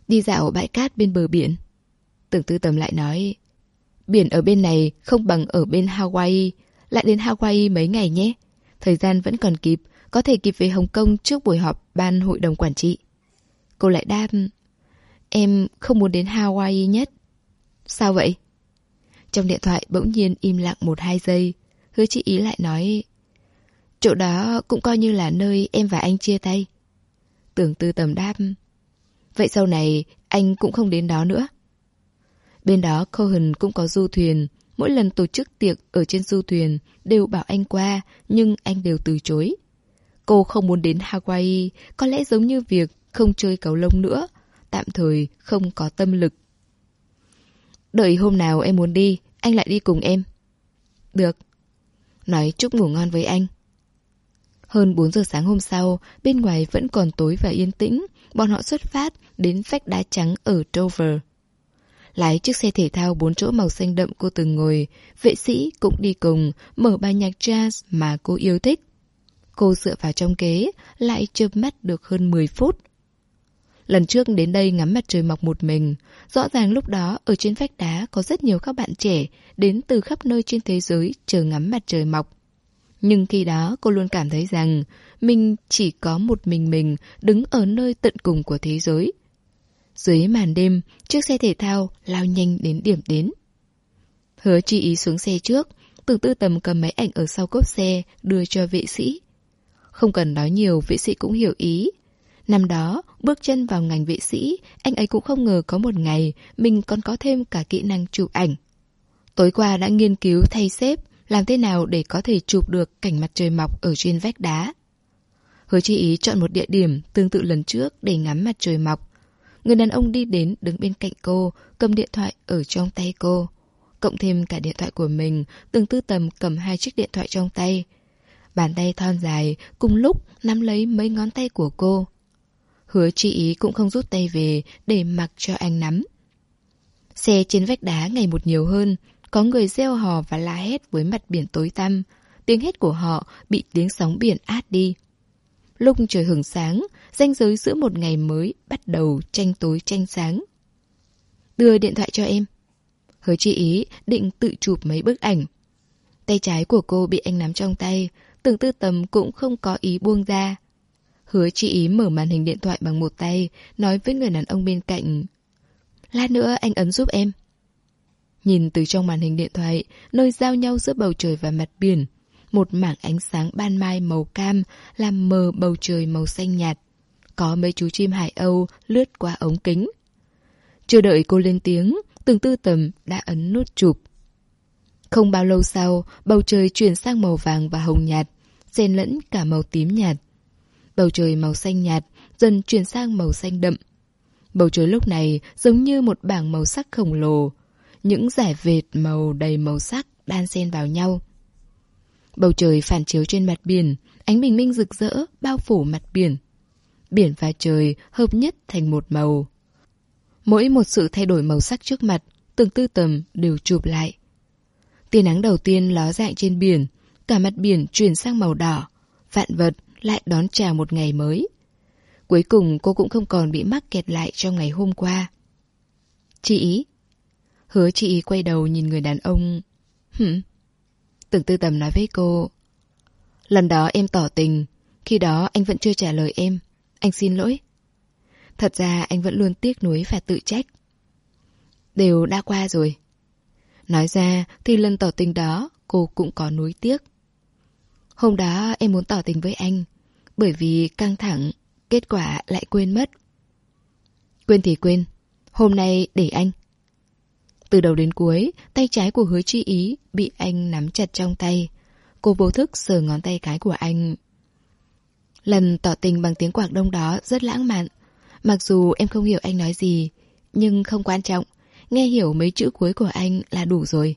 đi dạo bãi cát bên bờ biển. Tưởng tư tầm lại nói, Biển ở bên này không bằng ở bên Hawaii. Lại đến Hawaii mấy ngày nhé. Thời gian vẫn còn kịp, có thể kịp về Hồng Kông trước buổi họp ban hội đồng quản trị. Cô lại đáp, em không muốn đến Hawaii nhất. Sao vậy? Trong điện thoại bỗng nhiên im lặng một hai giây, hứa chị ý lại nói, chỗ đó cũng coi như là nơi em và anh chia tay. Tưởng tư tầm đáp, vậy sau này anh cũng không đến đó nữa. Bên đó Cohen cũng có du thuyền. Mỗi lần tổ chức tiệc ở trên du thuyền đều bảo anh qua, nhưng anh đều từ chối. Cô không muốn đến Hawaii, có lẽ giống như việc không chơi cầu lông nữa, tạm thời không có tâm lực. Đợi hôm nào em muốn đi, anh lại đi cùng em. Được. Nói chúc ngủ ngon với anh. Hơn 4 giờ sáng hôm sau, bên ngoài vẫn còn tối và yên tĩnh, bọn họ xuất phát đến vách đá trắng ở Dover lái chiếc xe thể thao bốn chỗ màu xanh đậm cô từng ngồi, vệ sĩ cũng đi cùng, mở bài nhạc jazz mà cô yêu thích. Cô dựa vào trong kế, lại chớp mắt được hơn 10 phút. Lần trước đến đây ngắm mặt trời mọc một mình, rõ ràng lúc đó ở trên vách đá có rất nhiều các bạn trẻ đến từ khắp nơi trên thế giới chờ ngắm mặt trời mọc. Nhưng khi đó cô luôn cảm thấy rằng mình chỉ có một mình mình đứng ở nơi tận cùng của thế giới. Dưới màn đêm, chiếc xe thể thao lao nhanh đến điểm đến. Hứa chi ý xuống xe trước, Tưởng tư tầm cầm máy ảnh ở sau cốp xe đưa cho vệ sĩ. Không cần nói nhiều, vệ sĩ cũng hiểu ý. Năm đó, bước chân vào ngành vệ sĩ, anh ấy cũng không ngờ có một ngày mình còn có thêm cả kỹ năng chụp ảnh. Tối qua đã nghiên cứu thay xếp, làm thế nào để có thể chụp được cảnh mặt trời mọc ở trên vách đá. Hứa chi ý chọn một địa điểm tương tự lần trước để ngắm mặt trời mọc. Người đàn ông đi đến đứng bên cạnh cô, cầm điện thoại ở trong tay cô. Cộng thêm cả điện thoại của mình, từng tư tầm cầm hai chiếc điện thoại trong tay. Bàn tay thon dài, cùng lúc nắm lấy mấy ngón tay của cô. Hứa chi ý cũng không rút tay về để mặc cho anh nắm. Xe trên vách đá ngày một nhiều hơn, có người reo hò và la hét với mặt biển tối tăm. Tiếng hét của họ bị tiếng sóng biển át đi. Lúc trời hưởng sáng, ranh giới giữa một ngày mới bắt đầu tranh tối tranh sáng. Đưa điện thoại cho em. Hứa chi ý định tự chụp mấy bức ảnh. Tay trái của cô bị anh nắm trong tay, tưởng tư tầm cũng không có ý buông ra. Hứa chi ý mở màn hình điện thoại bằng một tay, nói với người đàn ông bên cạnh. Lát nữa anh ấn giúp em. Nhìn từ trong màn hình điện thoại, nơi giao nhau giữa bầu trời và mặt biển, một mảng ánh sáng ban mai màu cam làm mờ bầu trời màu xanh nhạt. Có mấy chú chim hải âu lướt qua ống kính. Chưa đợi cô lên tiếng, từng tư tầm đã ấn nút chụp. Không bao lâu sau, bầu trời chuyển sang màu vàng và hồng nhạt, xen lẫn cả màu tím nhạt. Bầu trời màu xanh nhạt dần chuyển sang màu xanh đậm. Bầu trời lúc này giống như một bảng màu sắc khổng lồ, những giải vệt màu đầy màu sắc đan xen vào nhau. Bầu trời phản chiếu trên mặt biển, ánh bình minh rực rỡ bao phủ mặt biển. Biển và trời hợp nhất thành một màu. Mỗi một sự thay đổi màu sắc trước mặt, từng tư tầm đều chụp lại. Tia nắng đầu tiên ló dạng trên biển, cả mặt biển chuyển sang màu đỏ, vạn vật lại đón chào một ngày mới. Cuối cùng cô cũng không còn bị mắc kẹt lại trong ngày hôm qua. Chị ý. Hứa chị quay đầu nhìn người đàn ông. Hửm? Tưởng tư tầm nói với cô. Lần đó em tỏ tình, khi đó anh vẫn chưa trả lời em. Anh xin lỗi. Thật ra anh vẫn luôn tiếc nuối và tự trách. Đều đã qua rồi. Nói ra thì lần tỏ tình đó cô cũng có nuối tiếc. Hôm đó em muốn tỏ tình với anh, bởi vì căng thẳng, kết quả lại quên mất. Quên thì quên, hôm nay để anh. Từ đầu đến cuối, tay trái của hứa chi ý bị anh nắm chặt trong tay. Cô vô thức sờ ngón tay cái của anh. Lần tỏ tình bằng tiếng quảng đông đó rất lãng mạn. Mặc dù em không hiểu anh nói gì, nhưng không quan trọng. Nghe hiểu mấy chữ cuối của anh là đủ rồi.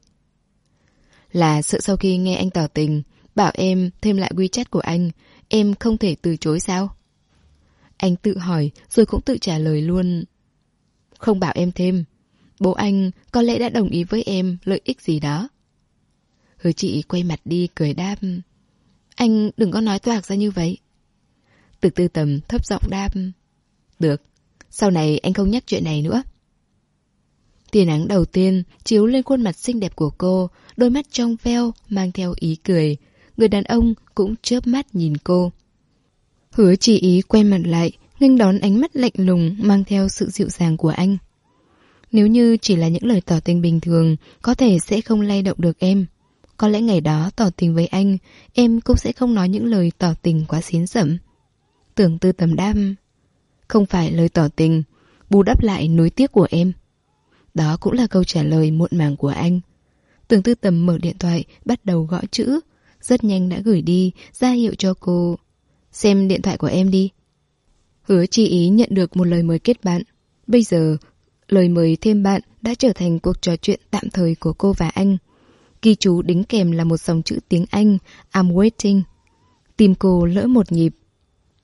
Là sợ sau khi nghe anh tỏ tình, bảo em thêm lại WeChat của anh, em không thể từ chối sao? Anh tự hỏi rồi cũng tự trả lời luôn. Không bảo em thêm. Bố anh có lẽ đã đồng ý với em lợi ích gì đó. Hứa chị quay mặt đi cười đáp. Anh đừng có nói toạc ra như vậy. Từ tư tầm thấp giọng đáp. Được, sau này anh không nhắc chuyện này nữa. Tia nắng đầu tiên chiếu lên khuôn mặt xinh đẹp của cô, đôi mắt trong veo mang theo ý cười. Người đàn ông cũng chớp mắt nhìn cô. Hứa chỉ ý quay mặt lại, nghênh đón ánh mắt lạnh lùng mang theo sự dịu dàng của anh. Nếu như chỉ là những lời tỏ tình bình thường, có thể sẽ không lay động được em. Có lẽ ngày đó tỏ tình với anh, em cũng sẽ không nói những lời tỏ tình quá xín sẩm. Tưởng tư tầm đam, không phải lời tỏ tình, bù đắp lại nối tiếc của em. Đó cũng là câu trả lời muộn màng của anh. Tưởng tư tầm mở điện thoại, bắt đầu gõ chữ. Rất nhanh đã gửi đi, ra hiệu cho cô. Xem điện thoại của em đi. Hứa chi ý nhận được một lời mời kết bạn. Bây giờ, lời mời thêm bạn đã trở thành cuộc trò chuyện tạm thời của cô và anh. Ghi chú đính kèm là một dòng chữ tiếng Anh, I'm waiting. Tim cô lỡ một nhịp.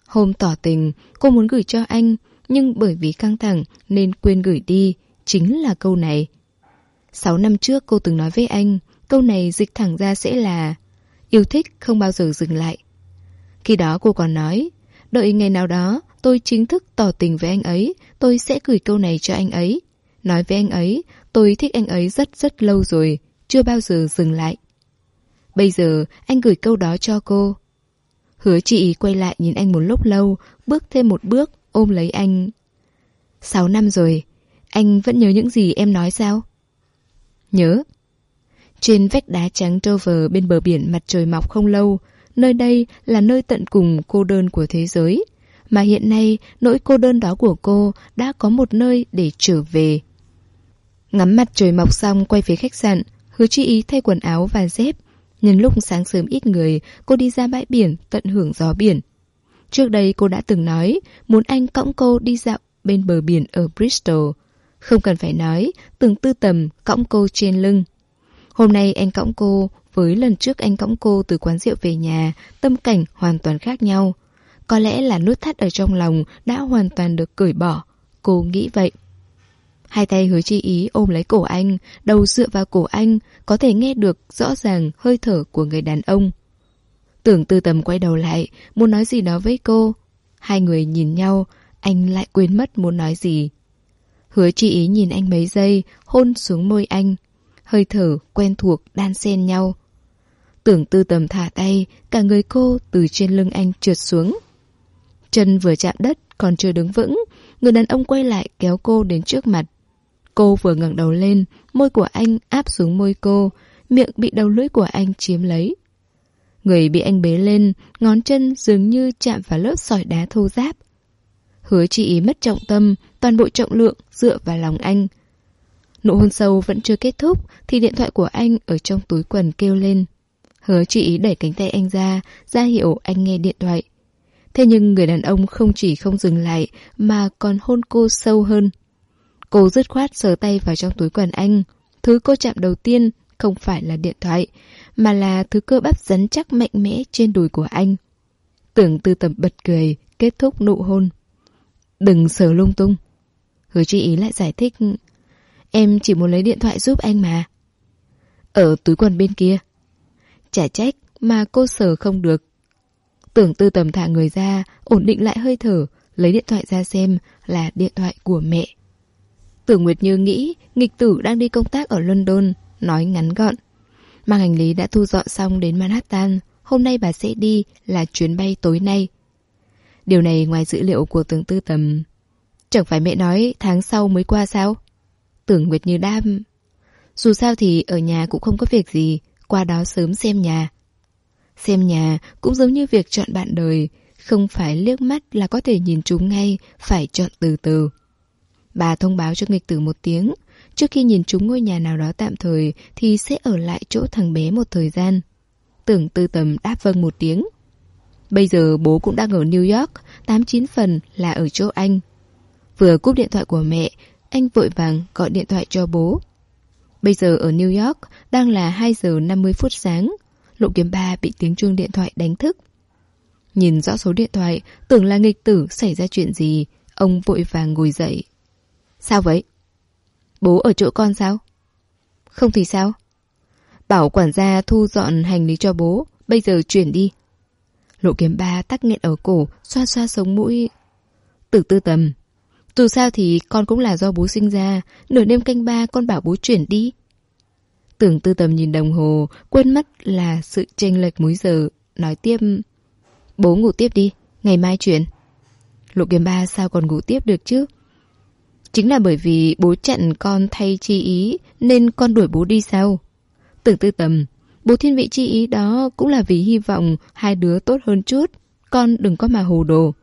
Hôm tỏ tình, cô muốn gửi cho anh, nhưng bởi vì căng thẳng nên quên gửi đi, chính là câu này. Sáu năm trước cô từng nói với anh, câu này dịch thẳng ra sẽ là Yêu thích không bao giờ dừng lại. Khi đó cô còn nói, đợi ngày nào đó tôi chính thức tỏ tình với anh ấy, tôi sẽ gửi câu này cho anh ấy. Nói với anh ấy, tôi thích anh ấy rất rất lâu rồi, chưa bao giờ dừng lại. Bây giờ anh gửi câu đó cho cô. Hứa chị quay lại nhìn anh một lúc lâu, bước thêm một bước, ôm lấy anh. Sáu năm rồi, anh vẫn nhớ những gì em nói sao? Nhớ. Trên vách đá trắng Dover bên bờ biển mặt trời mọc không lâu, nơi đây là nơi tận cùng cô đơn của thế giới. Mà hiện nay, nỗi cô đơn đó của cô đã có một nơi để trở về. Ngắm mặt trời mọc xong quay về khách sạn, hứa chi ý thay quần áo và dép. Nhân lúc sáng sớm ít người, cô đi ra bãi biển tận hưởng gió biển. Trước đây cô đã từng nói muốn anh cõng cô đi dạo bên bờ biển ở Bristol. Không cần phải nói, từng tư tầm cõng cô trên lưng. Hôm nay anh cõng cô với lần trước anh cõng cô từ quán rượu về nhà, tâm cảnh hoàn toàn khác nhau. Có lẽ là nút thắt ở trong lòng đã hoàn toàn được cởi bỏ. Cô nghĩ vậy. Hai tay hứa chi ý ôm lấy cổ anh, đầu dựa vào cổ anh, có thể nghe được rõ ràng hơi thở của người đàn ông. Tưởng tư tầm quay đầu lại, muốn nói gì đó với cô. Hai người nhìn nhau, anh lại quên mất muốn nói gì. Hứa chi ý nhìn anh mấy giây, hôn xuống môi anh. Hơi thở quen thuộc đan xen nhau. Tưởng tư tầm thả tay, cả người cô từ trên lưng anh trượt xuống. Chân vừa chạm đất, còn chưa đứng vững, người đàn ông quay lại kéo cô đến trước mặt. Cô vừa ngẩng đầu lên, môi của anh áp xuống môi cô, miệng bị đầu lưỡi của anh chiếm lấy. Người bị anh bế lên, ngón chân dường như chạm vào lớp sỏi đá thô ráp. Hứa chị ý mất trọng tâm, toàn bộ trọng lượng dựa vào lòng anh. Nụ hôn sâu vẫn chưa kết thúc thì điện thoại của anh ở trong túi quần kêu lên. Hứa chị ý đẩy cánh tay anh ra, ra hiệu anh nghe điện thoại. Thế nhưng người đàn ông không chỉ không dừng lại mà còn hôn cô sâu hơn. Cô dứt khoát sờ tay vào trong túi quần anh. Thứ cô chạm đầu tiên không phải là điện thoại, mà là thứ cơ bắp rắn chắc mạnh mẽ trên đùi của anh. Tưởng tư tầm bật cười, kết thúc nụ hôn. Đừng sờ lung tung. Hứa chi ý lại giải thích. Em chỉ muốn lấy điện thoại giúp anh mà. Ở túi quần bên kia. Chả trách mà cô sờ không được. Tưởng tư tầm thả người ra, ổn định lại hơi thở, lấy điện thoại ra xem là điện thoại của mẹ. Tưởng Nguyệt Như nghĩ nghịch tử đang đi công tác ở London, nói ngắn gọn. Mang hành lý đã thu dọn xong đến Manhattan, hôm nay bà sẽ đi là chuyến bay tối nay. Điều này ngoài dữ liệu của tưởng tư tầm. Chẳng phải mẹ nói tháng sau mới qua sao? Tưởng Nguyệt Như đam. Dù sao thì ở nhà cũng không có việc gì, qua đó sớm xem nhà. Xem nhà cũng giống như việc chọn bạn đời, không phải liếc mắt là có thể nhìn chúng ngay, phải chọn từ từ. Bà thông báo cho nghịch tử một tiếng, trước khi nhìn chúng ngôi nhà nào đó tạm thời thì sẽ ở lại chỗ thằng bé một thời gian. Tưởng tư tầm đáp vâng một tiếng. Bây giờ bố cũng đang ở New York, 89 phần là ở chỗ anh. Vừa cúp điện thoại của mẹ, anh vội vàng gọi điện thoại cho bố. Bây giờ ở New York đang là 2 giờ 50 phút sáng. Lộ kiếm ba bị tiếng chuông điện thoại đánh thức. Nhìn rõ số điện thoại, tưởng là nghịch tử xảy ra chuyện gì. Ông vội vàng ngồi dậy. Sao vậy? Bố ở chỗ con sao? Không thì sao? Bảo quản gia thu dọn hành lý cho bố, bây giờ chuyển đi. Lộ kiếm ba tắc nghẹn ở cổ, xoa xoa sống mũi. Tử tư tầm. Dù sao thì con cũng là do bố sinh ra, nửa đêm canh ba con bảo bố chuyển đi. Tưởng tư tầm nhìn đồng hồ, quên mất là sự chênh lệch múi giờ, nói tiếp. Bố ngủ tiếp đi, ngày mai chuyển. Lộ kiếm ba sao còn ngủ tiếp được chứ? Chính là bởi vì bố chặn con thay chi ý nên con đuổi bố đi sao? Tưởng tư tầm, bố thiên vị chi ý đó cũng là vì hy vọng hai đứa tốt hơn chút. Con đừng có mà hồ đồ.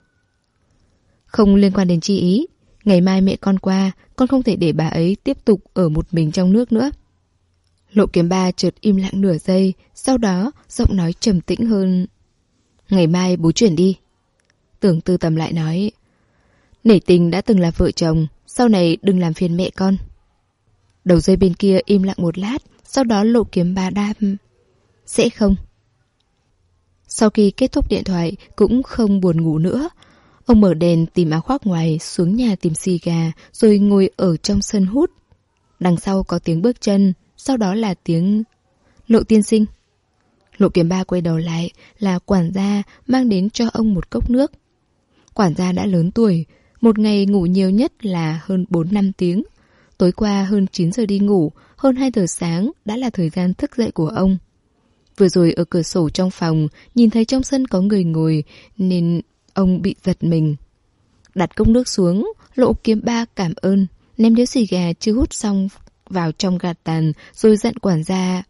Không liên quan đến chi ý. Ngày mai mẹ con qua, con không thể để bà ấy tiếp tục ở một mình trong nước nữa. Lộ kiếm ba chợt im lặng nửa giây, sau đó giọng nói trầm tĩnh hơn. Ngày mai bố chuyển đi. Tưởng tư tầm lại nói. Nể tình đã từng là vợ chồng, sau này đừng làm phiền mẹ con. Đầu dây bên kia im lặng một lát, sau đó lộ kiếm ba đam. Sẽ không. Sau khi kết thúc điện thoại, cũng không buồn ngủ nữa. Ông mở đèn tìm áo khoác ngoài, xuống nhà tìm xì gà, rồi ngồi ở trong sân hút. Đằng sau có tiếng bước chân, sau đó là tiếng lộ tiên sinh. Lộ kiếm ba quay đầu lại là quản gia mang đến cho ông một cốc nước. Quản gia đã lớn tuổi, một ngày ngủ nhiều nhất là hơn 4 năm tiếng. Tối qua hơn 9 giờ đi ngủ, hơn 2 giờ sáng đã là thời gian thức dậy của ông. Vừa rồi ở cửa sổ trong phòng, nhìn thấy trong sân có người ngồi, nên ông bị giật mình. Đặt cốc nước xuống, Lộ kiếm ba cảm ơn, ném điếu xì gà chưa hút xong vào trong gạt tàn rồi dặn quản gia.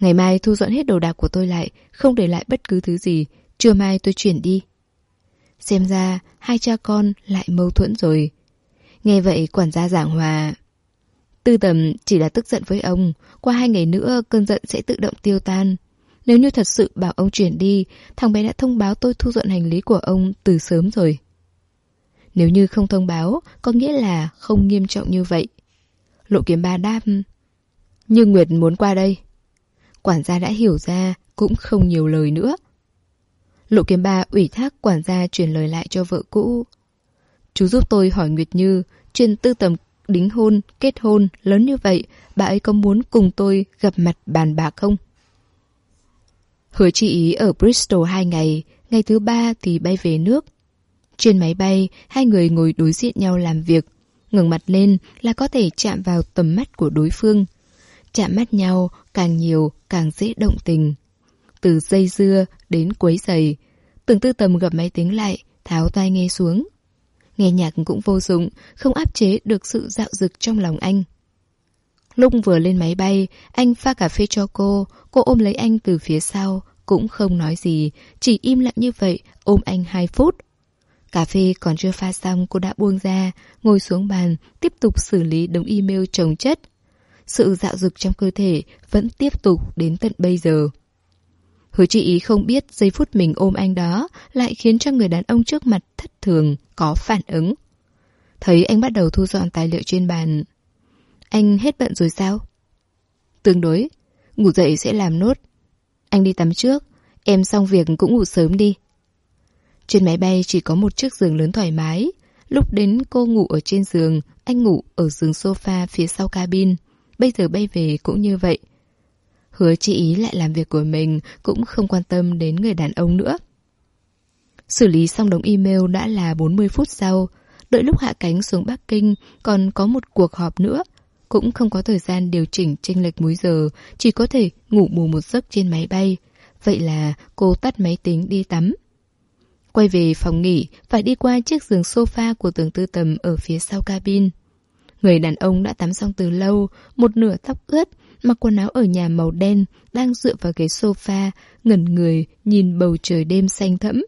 Ngày mai thu dọn hết đồ đạc của tôi lại, không để lại bất cứ thứ gì, trưa mai tôi chuyển đi. Xem ra, hai cha con lại mâu thuẫn rồi. Nghe vậy quản gia giảng hòa. Tư tầm chỉ là tức giận với ông, qua hai ngày nữa cơn giận sẽ tự động tiêu tan. Nếu như thật sự bảo ông chuyển đi, thằng bé đã thông báo tôi thu dọn hành lý của ông từ sớm rồi. Nếu như không thông báo, có nghĩa là không nghiêm trọng như vậy. Lộ kiếm ba đáp. Như Nguyệt muốn qua đây. Quản gia đã hiểu ra, cũng không nhiều lời nữa. Lộ kiếm ba ủy thác quản gia truyền lời lại cho vợ cũ. Chú giúp tôi hỏi Nguyệt Như, truyền tư tầm đính hôn, kết hôn lớn như vậy, bà ấy có muốn cùng tôi gặp mặt bàn bạc không? Hứa chị ý ở Bristol hai ngày, ngày thứ ba thì bay về nước. Trên máy bay, hai người ngồi đối diện nhau làm việc ngẩng mặt lên là có thể chạm vào tầm mắt của đối phương. Chạm mắt nhau càng nhiều càng dễ động tình. Từ dây dưa đến quấy giày. Từng tư tầm gặp máy tính lại, tháo tai nghe xuống. Nghe nhạc cũng vô dụng, không áp chế được sự dạo dực trong lòng anh. Lúc vừa lên máy bay, anh pha cà phê cho cô, cô ôm lấy anh từ phía sau, cũng không nói gì, chỉ im lặng như vậy, ôm anh hai phút. Cà phê còn chưa pha xong cô đã buông ra, ngồi xuống bàn, tiếp tục xử lý đống email trồng chất. Sự dạo dực trong cơ thể vẫn tiếp tục đến tận bây giờ. Hứa chị ý không biết giây phút mình ôm anh đó lại khiến cho người đàn ông trước mặt thất thường, có phản ứng. Thấy anh bắt đầu thu dọn tài liệu trên bàn. Anh hết bận rồi sao? Tương đối, ngủ dậy sẽ làm nốt. Anh đi tắm trước, em xong việc cũng ngủ sớm đi. Trên máy bay chỉ có một chiếc giường lớn thoải mái. Lúc đến cô ngủ ở trên giường, anh ngủ ở giường sofa phía sau cabin. Bây giờ bay về cũng như vậy. Hứa chị ý lại làm việc của mình, cũng không quan tâm đến người đàn ông nữa. Xử lý xong đống email đã là 40 phút sau. Đợi lúc hạ cánh xuống Bắc Kinh, còn có một cuộc họp nữa. Cũng không có thời gian điều chỉnh chênh lệch múi giờ, chỉ có thể ngủ bù một giấc trên máy bay. Vậy là cô tắt máy tính đi tắm. Quay về phòng nghỉ, phải đi qua chiếc giường sofa của tường tư tầm ở phía sau cabin. Người đàn ông đã tắm xong từ lâu, một nửa tóc ướt, mặc quần áo ở nhà màu đen, đang dựa vào ghế sofa, ngẩn người, nhìn bầu trời đêm xanh thẫm.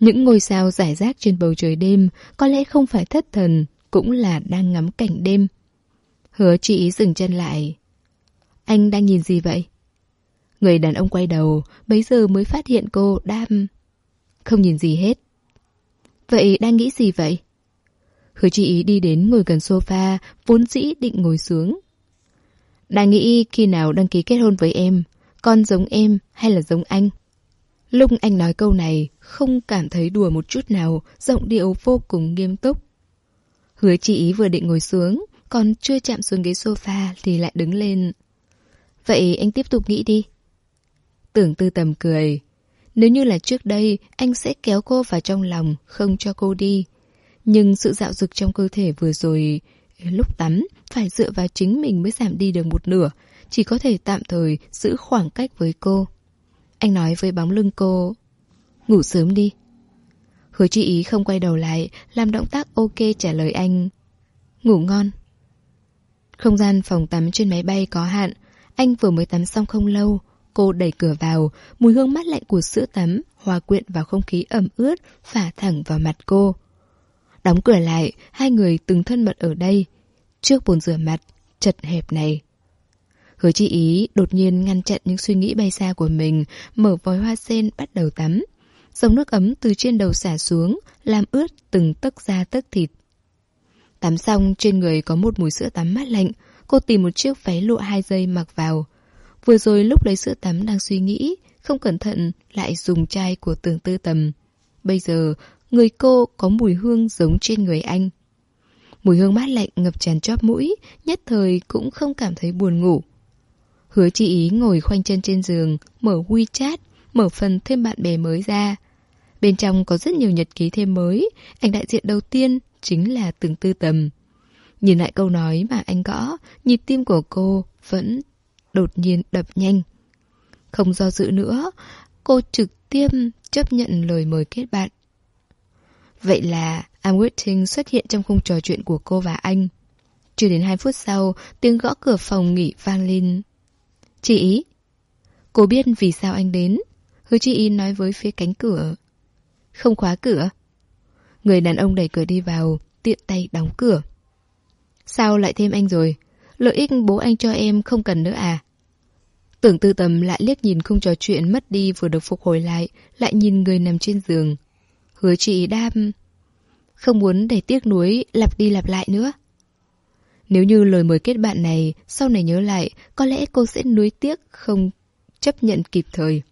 Những ngôi sao rải rác trên bầu trời đêm có lẽ không phải thất thần, cũng là đang ngắm cảnh đêm. Hứa chị dừng chân lại. Anh đang nhìn gì vậy? Người đàn ông quay đầu, bấy giờ mới phát hiện cô đam. Không nhìn gì hết. Vậy đang nghĩ gì vậy? Hứa chị ý đi đến ngồi gần sofa, vốn dĩ định ngồi xuống. Đang nghĩ khi nào đăng ký kết hôn với em, con giống em hay là giống anh? Lúc anh nói câu này, không cảm thấy đùa một chút nào, giọng điệu vô cùng nghiêm túc. Hứa chị ý vừa định ngồi xuống, còn chưa chạm xuống ghế sofa thì lại đứng lên. Vậy anh tiếp tục nghĩ đi. Tưởng tư tầm cười. Nếu như là trước đây, anh sẽ kéo cô vào trong lòng, không cho cô đi. Nhưng sự dạo dực trong cơ thể vừa rồi, lúc tắm, phải dựa vào chính mình mới giảm đi được một nửa, chỉ có thể tạm thời giữ khoảng cách với cô. Anh nói với bóng lưng cô, ngủ sớm đi. Hứa chi ý không quay đầu lại, làm động tác ok trả lời anh. Ngủ ngon. Không gian phòng tắm trên máy bay có hạn, anh vừa mới tắm xong không lâu. Cô đẩy cửa vào, mùi hương mát lạnh của sữa tắm hòa quyện vào không khí ẩm ướt phả thẳng vào mặt cô. Đóng cửa lại, hai người từng thân mật ở đây. Trước bồn rửa mặt, chật hẹp này. Hứa chi ý đột nhiên ngăn chặn những suy nghĩ bay xa của mình, mở vòi hoa sen bắt đầu tắm. Dòng nước ấm từ trên đầu xả xuống, làm ướt từng tấc da tấc thịt. Tắm xong, trên người có một mùi sữa tắm mát lạnh. Cô tìm một chiếc váy lụa hai dây mặc vào. Vừa rồi lúc lấy sữa tắm đang suy nghĩ, không cẩn thận lại dùng chai của tường tư tầm. Bây giờ, người cô có mùi hương giống trên người anh. Mùi hương mát lạnh ngập tràn chóp mũi, nhất thời cũng không cảm thấy buồn ngủ. Hứa chị ý ngồi khoanh chân trên giường, mở WeChat, mở phần thêm bạn bè mới ra. Bên trong có rất nhiều nhật ký thêm mới, ảnh đại diện đầu tiên chính là từng tư tầm. Nhìn lại câu nói mà anh gõ, nhịp tim của cô vẫn đột nhiên đập nhanh. Không do dự nữa, cô trực tiếp chấp nhận lời mời kết bạn. Vậy là I'm waiting xuất hiện trong khung trò chuyện của cô và anh. Chưa đến 2 phút sau, tiếng gõ cửa phòng nghỉ vang lên. Chị ý. Cô biết vì sao anh đến. Hứa chị ý nói với phía cánh cửa. Không khóa cửa. Người đàn ông đẩy cửa đi vào, tiện tay đóng cửa. Sao lại thêm anh rồi? Lợi ích bố anh cho em không cần nữa à? Tưởng tư tầm lại liếc nhìn không trò chuyện mất đi vừa được phục hồi lại, lại nhìn người nằm trên giường. Hứa chị đam... Không muốn để tiếc nuối lặp đi lặp lại nữa. Nếu như lời mời kết bạn này sau này nhớ lại, có lẽ cô sẽ nuối tiếc không chấp nhận kịp thời.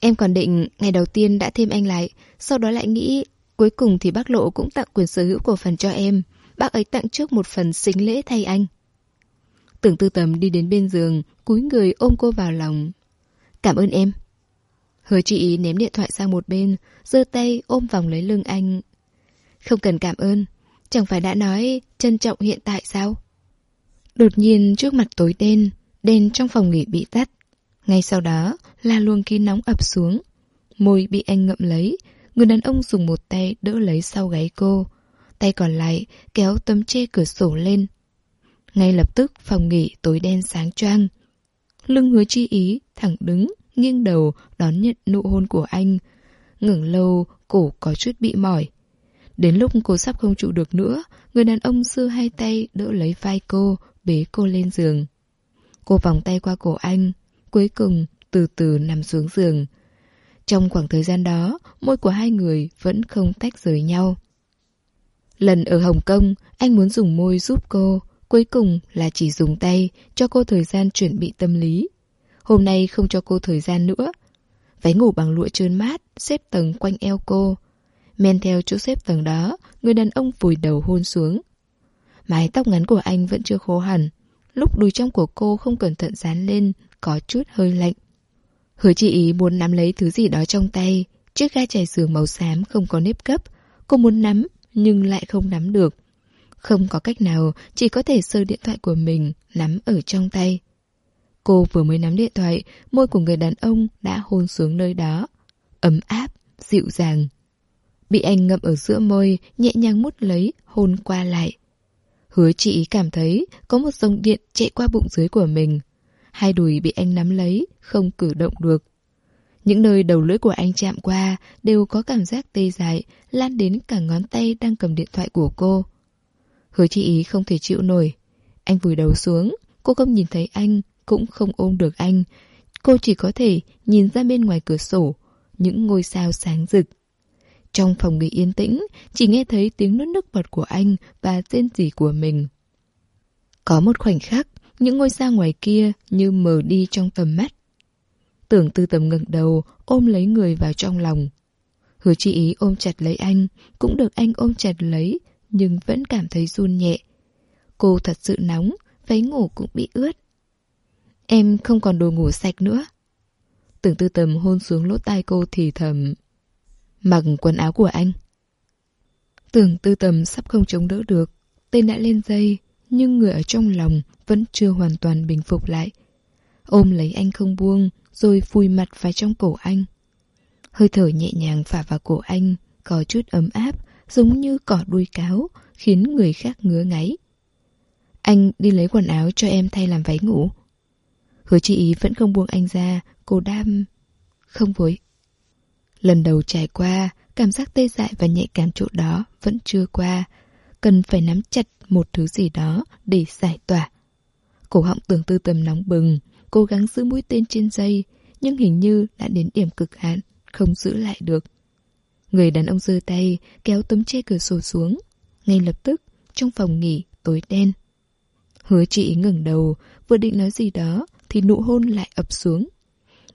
Em còn định ngày đầu tiên đã thêm anh lại, sau đó lại nghĩ cuối cùng thì bác Lộ cũng tặng quyền sở hữu cổ phần cho em. Bác ấy tặng trước một phần xính lễ thay anh. Tưởng tư tầm đi đến bên giường, cúi người ôm cô vào lòng. Cảm ơn em. Hứa chị ném điện thoại sang một bên, giơ tay ôm vòng lấy lưng anh. Không cần cảm ơn, chẳng phải đã nói trân trọng hiện tại sao? Đột nhiên trước mặt tối đen, đèn trong phòng nghỉ bị tắt. Ngay sau đó là luồng khí nóng ập xuống. Môi bị anh ngậm lấy, người đàn ông dùng một tay đỡ lấy sau gáy cô. Tay còn lại kéo tấm che cửa sổ lên. Ngay lập tức phòng nghỉ tối đen sáng choang. Lưng hứa chi ý, thẳng đứng, nghiêng đầu đón nhận nụ hôn của anh. Ngừng lâu, cổ có chút bị mỏi. Đến lúc cô sắp không trụ được nữa, người đàn ông xưa hai tay đỡ lấy vai cô, bế cô lên giường. Cô vòng tay qua cổ anh, cuối cùng từ từ nằm xuống giường. Trong khoảng thời gian đó, môi của hai người vẫn không tách rời nhau. Lần ở Hồng Kông, anh muốn dùng môi giúp cô, cuối cùng là chỉ dùng tay, cho cô thời gian chuẩn bị tâm lý. Hôm nay không cho cô thời gian nữa. Váy ngủ bằng lụa trơn mát, xếp tầng quanh eo cô. Men theo chỗ xếp tầng đó, người đàn ông vùi đầu hôn xuống. Mái tóc ngắn của anh vẫn chưa khô hẳn. Lúc đùi trong của cô không cẩn thận dán lên, có chút hơi lạnh. Hứa chị ý muốn nắm lấy thứ gì đó trong tay. Chiếc ga trải giường màu xám không có nếp cấp. Cô muốn nắm, nhưng lại không nắm được. Không có cách nào, chỉ có thể sơ điện thoại của mình, nắm ở trong tay. Cô vừa mới nắm điện thoại, môi của người đàn ông đã hôn xuống nơi đó. Ấm áp, dịu dàng. Bị anh ngậm ở giữa môi, nhẹ nhàng mút lấy, hôn qua lại. Hứa chị cảm thấy có một dòng điện chạy qua bụng dưới của mình. Hai đùi bị anh nắm lấy, không cử động được. Những nơi đầu lưỡi của anh chạm qua đều có cảm giác tê dại, lan đến cả ngón tay đang cầm điện thoại của cô. Hứa chi ý không thể chịu nổi. Anh vùi đầu xuống, cô không nhìn thấy anh, cũng không ôm được anh. Cô chỉ có thể nhìn ra bên ngoài cửa sổ, những ngôi sao sáng rực. Trong phòng nghỉ yên tĩnh, chỉ nghe thấy tiếng nuốt nước bọt của anh và tên gì của mình. Có một khoảnh khắc, những ngôi sao ngoài kia như mờ đi trong tầm mắt. Tưởng tư tầm ngẩng đầu, ôm lấy người vào trong lòng. Hứa chi ý ôm chặt lấy anh, cũng được anh ôm chặt lấy, nhưng vẫn cảm thấy run nhẹ. Cô thật sự nóng, váy ngủ cũng bị ướt. Em không còn đồ ngủ sạch nữa. Tưởng tư tầm hôn xuống lỗ tai cô thì thầm. Mặc quần áo của anh. Tưởng tư tầm sắp không chống đỡ được. Tên đã lên dây, nhưng người ở trong lòng vẫn chưa hoàn toàn bình phục lại. Ôm lấy anh không buông, rồi phui mặt vào trong cổ anh. Hơi thở nhẹ nhàng phả vào cổ anh, có chút ấm áp, giống như cỏ đuôi cáo, khiến người khác ngứa ngáy. Anh đi lấy quần áo cho em thay làm váy ngủ. Hứa chị ý vẫn không buông anh ra, cô đam... Không vội. Lần đầu trải qua, cảm giác tê dại và nhạy cảm chỗ đó vẫn chưa qua. Cần phải nắm chặt một thứ gì đó để giải tỏa. Cổ họng tưởng tư tầm nóng bừng, cố gắng giữ mũi tên trên dây, nhưng hình như đã đến điểm cực hạn, không giữ lại được. Người đàn ông giơ tay, kéo tấm che cửa sổ xuống. Ngay lập tức, trong phòng nghỉ, tối đen. Hứa chị ngừng đầu, vừa định nói gì đó, thì nụ hôn lại ập xuống.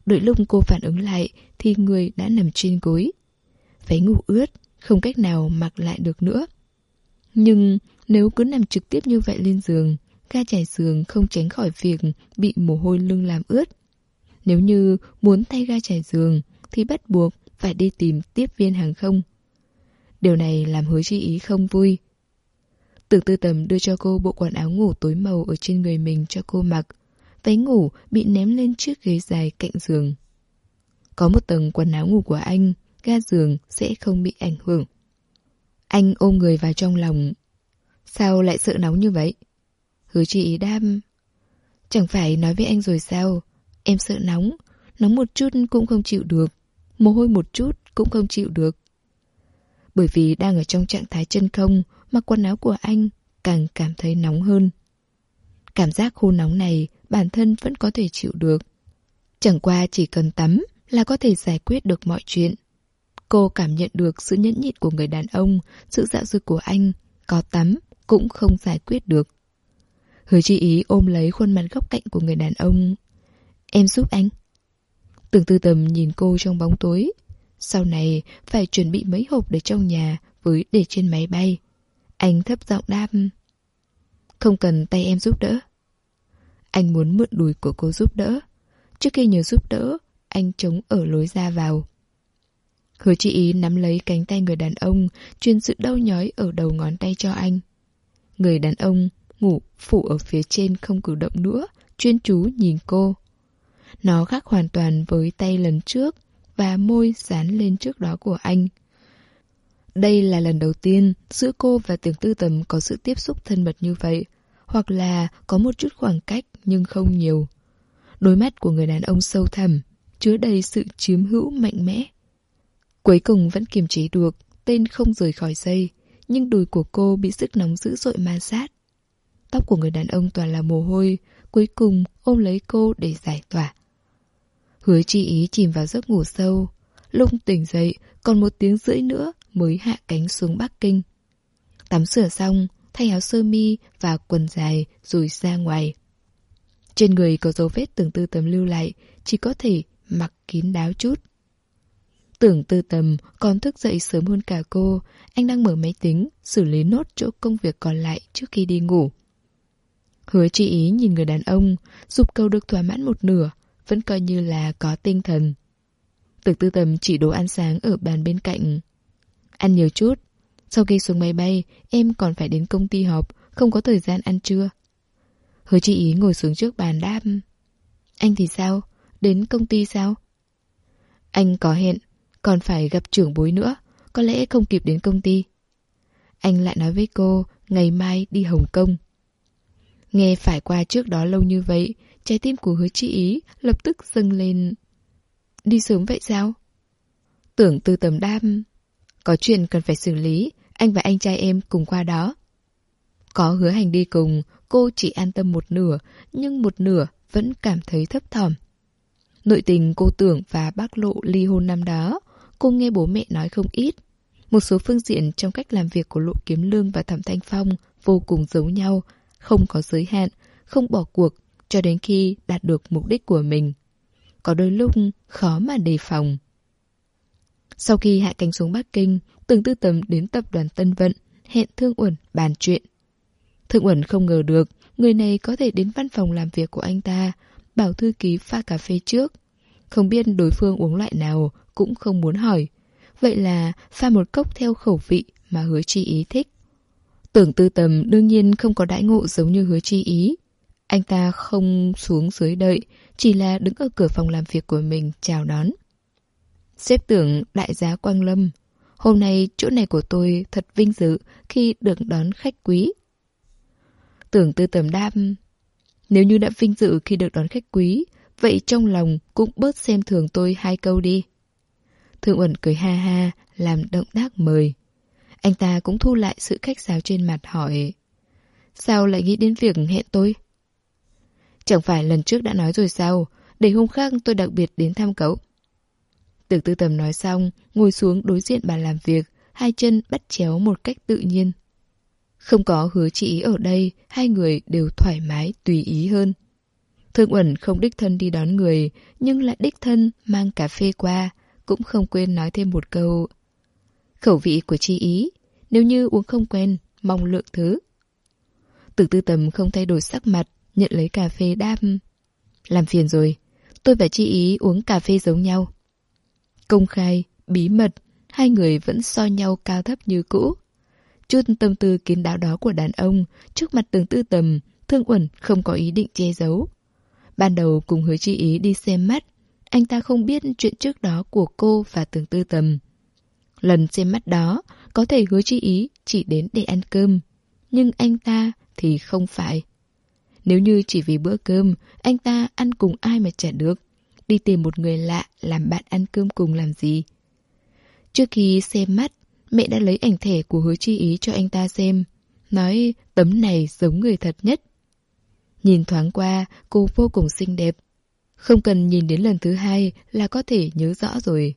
Đợi lúc cô phản ứng lại, thì người đã nằm trên gối. Váy ngủ ướt, không cách nào mặc lại được nữa. Nhưng nếu cứ nằm trực tiếp như vậy lên giường, ga trải giường không tránh khỏi việc bị mồ hôi lưng làm ướt. Nếu như muốn thay ga trải giường, thì bắt buộc phải đi tìm tiếp viên hàng không. Điều này làm hứa chi ý không vui. Tưởng tư tầm đưa cho cô bộ quần áo ngủ tối màu ở trên người mình cho cô mặc. Váy ngủ bị ném lên chiếc ghế dài cạnh giường. Có một tầng quần áo ngủ của anh, ga giường sẽ không bị ảnh hưởng. Anh ôm người vào trong lòng. Sao lại sợ nóng như vậy? Hứa chị ý đam. Chẳng phải nói với anh rồi sao? Em sợ nóng. Nóng một chút cũng không chịu được. Mồ hôi một chút cũng không chịu được. Bởi vì đang ở trong trạng thái chân không, mặc quần áo của anh càng cảm thấy nóng hơn. Cảm giác khô nóng này bản thân vẫn có thể chịu được. Chẳng qua chỉ cần tắm là có thể giải quyết được mọi chuyện. Cô cảm nhận được sự nhẫn nhịn của người đàn ông, sự dạo dực của anh, có tắm cũng không giải quyết được. Hứa chi ý ôm lấy khuôn mặt góc cạnh của người đàn ông. Em giúp anh. Tưởng tư tầm nhìn cô trong bóng tối. Sau này phải chuẩn bị mấy hộp để trong nhà với để trên máy bay. Anh thấp giọng đáp. Không cần tay em giúp đỡ. Anh muốn mượn đùi của cô giúp đỡ. Trước khi nhờ giúp đỡ, anh chống ở lối ra vào. Hứa chị ý nắm lấy cánh tay người đàn ông, chuyên sự đau nhói ở đầu ngón tay cho anh. Người đàn ông ngủ phủ ở phía trên không cử động nữa, chuyên chú nhìn cô. Nó khác hoàn toàn với tay lần trước và môi dán lên trước đó của anh. Đây là lần đầu tiên giữa cô và tưởng tư tầm có sự tiếp xúc thân mật như vậy, hoặc là có một chút khoảng cách nhưng không nhiều. Đôi mắt của người đàn ông sâu thẳm, chứa đầy sự chiếm hữu mạnh mẽ. Cuối cùng vẫn kiềm chế được, tên không rời khỏi dây, nhưng đùi của cô bị sức nóng dữ dội ma sát. Tóc của người đàn ông toàn là mồ hôi, cuối cùng ôm lấy cô để giải tỏa. Hứa chi ý chìm vào giấc ngủ sâu. lung tỉnh dậy, còn một tiếng rưỡi nữa mới hạ cánh xuống Bắc Kinh. Tắm sửa xong, thay áo sơ mi và quần dài rồi ra ngoài. Trên người có dấu vết tưởng tư tầm lưu lại, chỉ có thể mặc kín đáo chút. Tưởng tư tầm còn thức dậy sớm hơn cả cô, anh đang mở máy tính, xử lý nốt chỗ công việc còn lại trước khi đi ngủ. Hứa chi ý nhìn người đàn ông, dục cầu được thỏa mãn một nửa, vẫn coi như là có tinh thần. Tưởng tư tầm chỉ đồ ăn sáng ở bàn bên cạnh. Ăn nhiều chút, sau khi xuống máy bay, em còn phải đến công ty họp, không có thời gian ăn trưa. Hứa chị ý ngồi xuống trước bàn đáp. Anh thì sao? Đến công ty sao? Anh có hẹn, còn phải gặp trưởng bối nữa, có lẽ không kịp đến công ty. Anh lại nói với cô, ngày mai đi Hồng Kông. Nghe phải qua trước đó lâu như vậy, trái tim của hứa chị ý lập tức dâng lên. Đi sớm vậy sao? Tưởng từ tầm đam. Có chuyện cần phải xử lý, anh và anh trai em cùng qua đó. Có hứa hành đi cùng, cô chỉ an tâm một nửa, nhưng một nửa vẫn cảm thấy thấp thỏm. Nội tình cô tưởng và bác lộ ly hôn năm đó, cô nghe bố mẹ nói không ít. Một số phương diện trong cách làm việc của Lộ Kiếm Lương và Thẩm Thanh Phong vô cùng giống nhau, không có giới hạn, không bỏ cuộc cho đến khi đạt được mục đích của mình. Có đôi lúc khó mà đề phòng. Sau khi hạ cánh xuống Bắc Kinh, Tưởng Tư Tầm đến tập đoàn Tân Vận, hẹn Thương Uẩn bàn chuyện. Thương Uẩn không ngờ được người này có thể đến văn phòng làm việc của anh ta, bảo thư ký pha cà phê trước. Không biết đối phương uống loại nào, cũng không muốn hỏi. Vậy là pha một cốc theo khẩu vị mà hứa chi ý thích. Tưởng tư tầm đương nhiên không có đãi ngộ giống như hứa chi ý. Anh ta không xuống dưới đợi, chỉ là đứng ở cửa phòng làm việc của mình chào đón. Xếp tưởng đại giá Quang Lâm, hôm nay chỗ này của tôi thật vinh dự khi được đón khách quý. Tưởng tư tầm đam, nếu như đã vinh dự khi được đón khách quý, vậy trong lòng cũng bớt xem thường tôi hai câu đi. Thương ẩn cười ha ha, làm động tác mời. Anh ta cũng thu lại sự khách sáo trên mặt hỏi Sao lại nghĩ đến việc hẹn tôi? Chẳng phải lần trước đã nói rồi sao? Để hôm khác tôi đặc biệt đến thăm cậu. Tưởng tư tầm nói xong Ngồi xuống đối diện bàn làm việc Hai chân bắt chéo một cách tự nhiên. Không có hứa chị ở đây Hai người đều thoải mái tùy ý hơn. Thương Uẩn không đích thân đi đón người Nhưng lại đích thân mang cà phê qua Cũng không quên nói thêm một câu. Khẩu vị của chi ý, nếu như uống không quen, mong lượng thứ. Từ tư tầm không thay đổi sắc mặt, nhận lấy cà phê đam. Làm phiền rồi, tôi và chi ý uống cà phê giống nhau. Công khai, bí mật, hai người vẫn so nhau cao thấp như cũ. Chút tâm tư kiến đáo đó của đàn ông, trước mặt tường tư tầm, thương uẩn không có ý định che giấu. Ban đầu cùng hứa chi ý đi xem mắt, anh ta không biết chuyện trước đó của cô và tường tư tầm. Lần xem mắt đó, có thể hứa chi ý chỉ đến để ăn cơm. Nhưng anh ta thì không phải. Nếu như chỉ vì bữa cơm, anh ta ăn cùng ai mà chả được. Đi tìm một người lạ làm bạn ăn cơm cùng làm gì. Trước khi xem mắt, mẹ đã lấy ảnh thẻ của hứa chi ý cho anh ta xem. Nói tấm này giống người thật nhất. Nhìn thoáng qua, cô vô cùng xinh đẹp. Không cần nhìn đến lần thứ hai là có thể nhớ rõ rồi.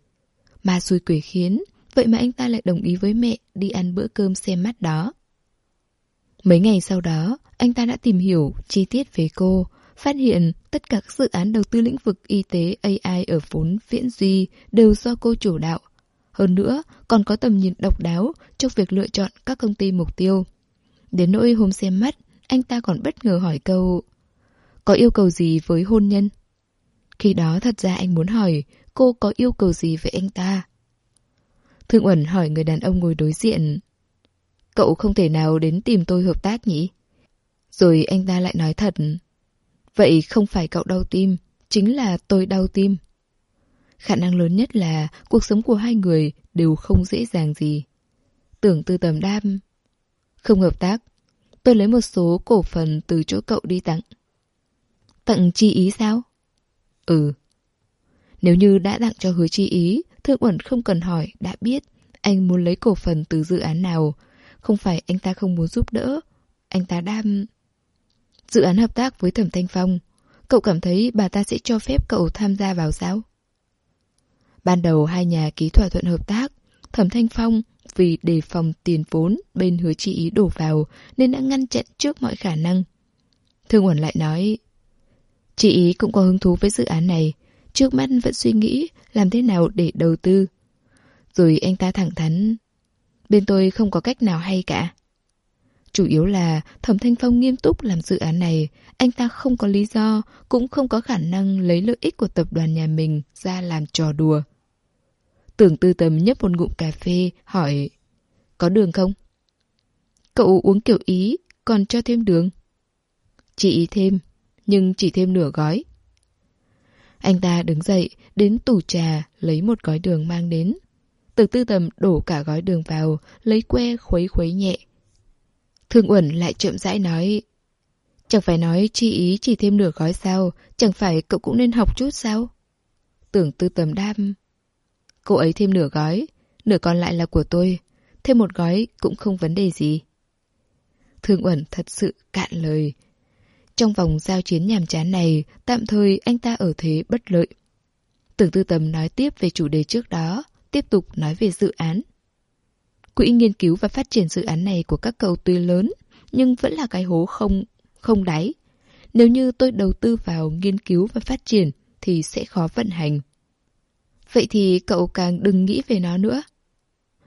Mà xui quỷ khiến, vậy mà anh ta lại đồng ý với mẹ đi ăn bữa cơm xem mắt đó. Mấy ngày sau đó, anh ta đã tìm hiểu chi tiết về cô, phát hiện tất cả các dự án đầu tư lĩnh vực y tế AI ở vốn viễn duy đều do cô chủ đạo. Hơn nữa, còn có tầm nhìn độc đáo trong việc lựa chọn các công ty mục tiêu. Đến nỗi hôm xem mắt, anh ta còn bất ngờ hỏi câu Có yêu cầu gì với hôn nhân? Khi đó thật ra anh muốn hỏi cô có yêu cầu gì với anh ta. Thương Uẩn hỏi người đàn ông ngồi đối diện Cậu không thể nào đến tìm tôi hợp tác nhỉ? Rồi anh ta lại nói thật. Vậy không phải cậu đau tim, Chính là tôi đau tim. Khả năng lớn nhất là Cuộc sống của hai người đều không dễ dàng gì. Tưởng tư tầm đam. Không hợp tác, Tôi lấy một số cổ phần từ chỗ cậu đi tặng. Tặng chi ý sao? Ừ. Nếu như đã tặng cho hứa chi ý thượng Uẩn không cần hỏi, đã biết Anh muốn lấy cổ phần từ dự án nào không phải anh ta không muốn giúp đỡ Anh ta đam Dự án hợp tác với Thẩm Thanh Phong Cậu cảm thấy bà ta sẽ cho phép cậu tham gia vào sao? Ban đầu hai nhà ký thỏa thuận hợp tác, Thẩm Thanh Phong vì đề phòng tiền vốn bên hứa chi ý đổ vào nên đã ngăn chặn trước mọi khả năng. Thương Uẩn lại nói, Chị ý cũng có hứng thú với dự án này Trước mắt vẫn suy nghĩ làm thế nào để đầu tư Rồi anh ta thẳng thắn Bên tôi không có cách nào hay cả Chủ yếu là Thẩm Thanh Phong nghiêm túc làm dự án này, anh ta không có lý do, cũng không có khả năng lấy lợi ích của tập đoàn nhà mình ra làm trò đùa. Tưởng tư tầm nhấp một ngụm cà phê, hỏi Có đường không? Cậu uống kiểu ý, còn cho thêm đường? Chị ý thêm, nhưng chỉ thêm nửa gói. Anh ta đứng dậy, đến tủ trà, lấy một gói đường mang đến. Từ tư tầm đổ cả gói đường vào, lấy que khuấy khuấy nhẹ, Thương Uẩn lại chậm rãi nói Chẳng phải nói chi ý chỉ thêm nửa gói sao? Chẳng phải cậu cũng nên học chút sao? Tưởng tư tầm đam Cô ấy thêm nửa gói Nửa còn lại là của tôi Thêm một gói cũng không vấn đề gì. Thương Uẩn thật sự cạn lời. Trong vòng giao chiến nhàm chán này Tạm thời anh ta ở thế bất lợi. Tưởng tư tầm nói tiếp về chủ đề trước đó Tiếp tục nói về dự án Quỹ nghiên cứu và phát triển dự án này của các cậu tuy lớn, nhưng vẫn là cái hố không, không đáy. Nếu như tôi đầu tư vào nghiên cứu và phát triển thì sẽ khó vận hành. Vậy thì cậu càng đừng nghĩ về nó nữa.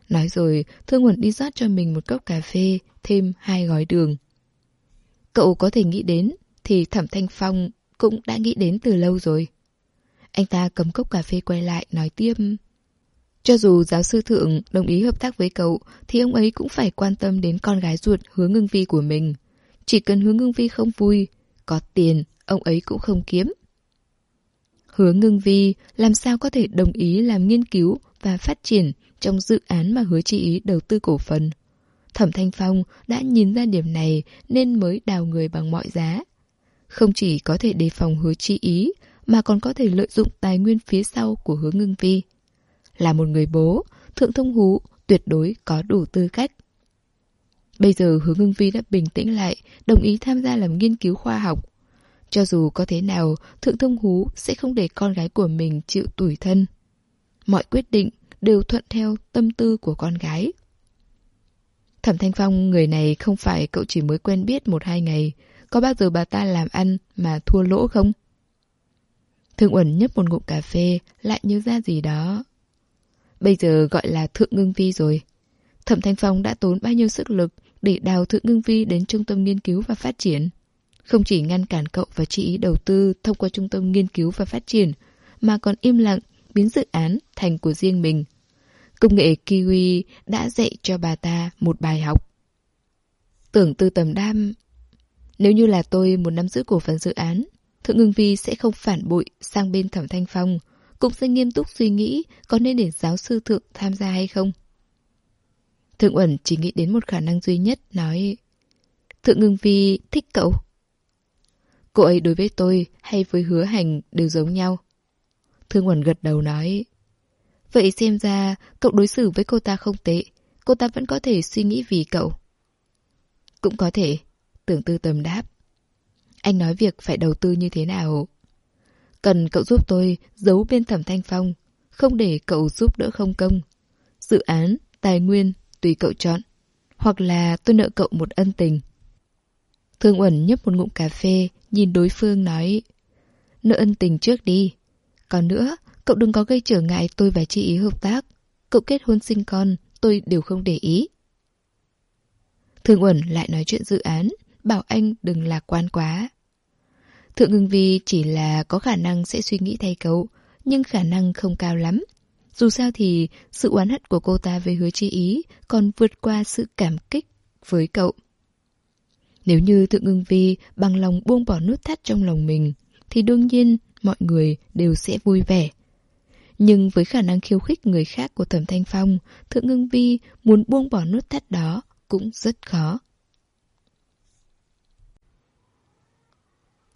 Nói rồi, Thương Uẩn đi rót cho mình một cốc cà phê, thêm hai gói đường. Cậu có thể nghĩ đến, thì Thẩm Thanh Phong cũng đã nghĩ đến từ lâu rồi. Anh ta cầm cốc cà phê quay lại, nói tiếp. Cho dù giáo sư thượng đồng ý hợp tác với cậu, thì ông ấy cũng phải quan tâm đến con gái ruột hướng ngưng vi của mình. Chỉ cần hướng ngưng vi không vui, có tiền, ông ấy cũng không kiếm. Hứa ngưng vi làm sao có thể đồng ý làm nghiên cứu và phát triển trong dự án mà hứa chi ý đầu tư cổ phần. Thẩm Thanh Phong đã nhìn ra điểm này nên mới đào người bằng mọi giá. Không chỉ có thể đề phòng hứa chi ý, mà còn có thể lợi dụng tài nguyên phía sau của hứa ngưng vi. Là một người bố, Thượng Thông Hú tuyệt đối có đủ tư cách. Bây giờ Hứa Ngưng Vi đã bình tĩnh lại, đồng ý tham gia làm nghiên cứu khoa học. Cho dù có thế nào, Thượng Thông Hú sẽ không để con gái của mình chịu tủi thân. Mọi quyết định đều thuận theo tâm tư của con gái. Thẩm Thanh Phong người này không phải cậu chỉ mới quen biết một hai ngày. Có bao giờ bà ta làm ăn mà thua lỗ không? Thương Uẩn nhấp một ngụm cà phê, lại nhớ ra gì đó. Bây giờ gọi là Thượng Ngưng Vi rồi. Thẩm Thanh Phong đã tốn bao nhiêu sức lực để đào Thượng Ngưng Vi đến trung tâm nghiên cứu và phát triển. Không chỉ ngăn cản cậu và chị ý đầu tư thông qua trung tâm nghiên cứu và phát triển, mà còn im lặng biến dự án thành của riêng mình. Công nghệ Kiwi đã dạy cho bà ta một bài học. Tưởng tư tầm đam... Nếu như là tôi muốn nắm giữ cổ phần dự án, Thượng Ngưng Vi sẽ không phản bội sang bên Thẩm Thanh Phong, cũng sẽ nghiêm túc suy nghĩ có nên để giáo sư thượng tham gia hay không. Thượng Uẩn chỉ nghĩ đến một khả năng duy nhất, nói Thượng Ngưng Vi thích cậu. Cô ấy đối với tôi hay với hứa hành đều giống nhau. Thương Uẩn gật đầu nói Vậy xem ra cậu đối xử với cô ta không tệ Cô ta vẫn có thể suy nghĩ vì cậu Cũng có thể Tưởng tư tầm đáp Anh nói việc phải đầu tư như thế nào Cần cậu giúp tôi giấu bên thẩm thanh phong Không để cậu giúp đỡ không công. Dự án, tài nguyên, tùy cậu chọn Hoặc là tôi nợ cậu một ân tình. Thương Uẩn nhấp một ngụm cà phê Nhìn đối phương nói Nợ ân tình trước đi. Còn nữa, cậu đừng có gây trở ngại tôi và chị ý hợp tác. Cậu kết hôn sinh con Tôi đều không để ý. Thương Uẩn lại nói chuyện dự án Bảo anh đừng lạc quan quá. Thượng ngưng vi chỉ là có khả năng sẽ suy nghĩ thay cậu Nhưng khả năng không cao lắm. Dù sao thì sự oán hận của cô ta về hứa chi ý Còn vượt qua sự cảm kích với cậu. Nếu như Thượng ngưng vi bằng lòng buông bỏ nút thắt trong lòng mình Thì đương nhiên mọi người đều sẽ vui vẻ. Nhưng với khả năng khiêu khích người khác của Thẩm Thanh Phong, Thượng Ngưng Vi muốn buông bỏ nút thắt đó cũng rất khó.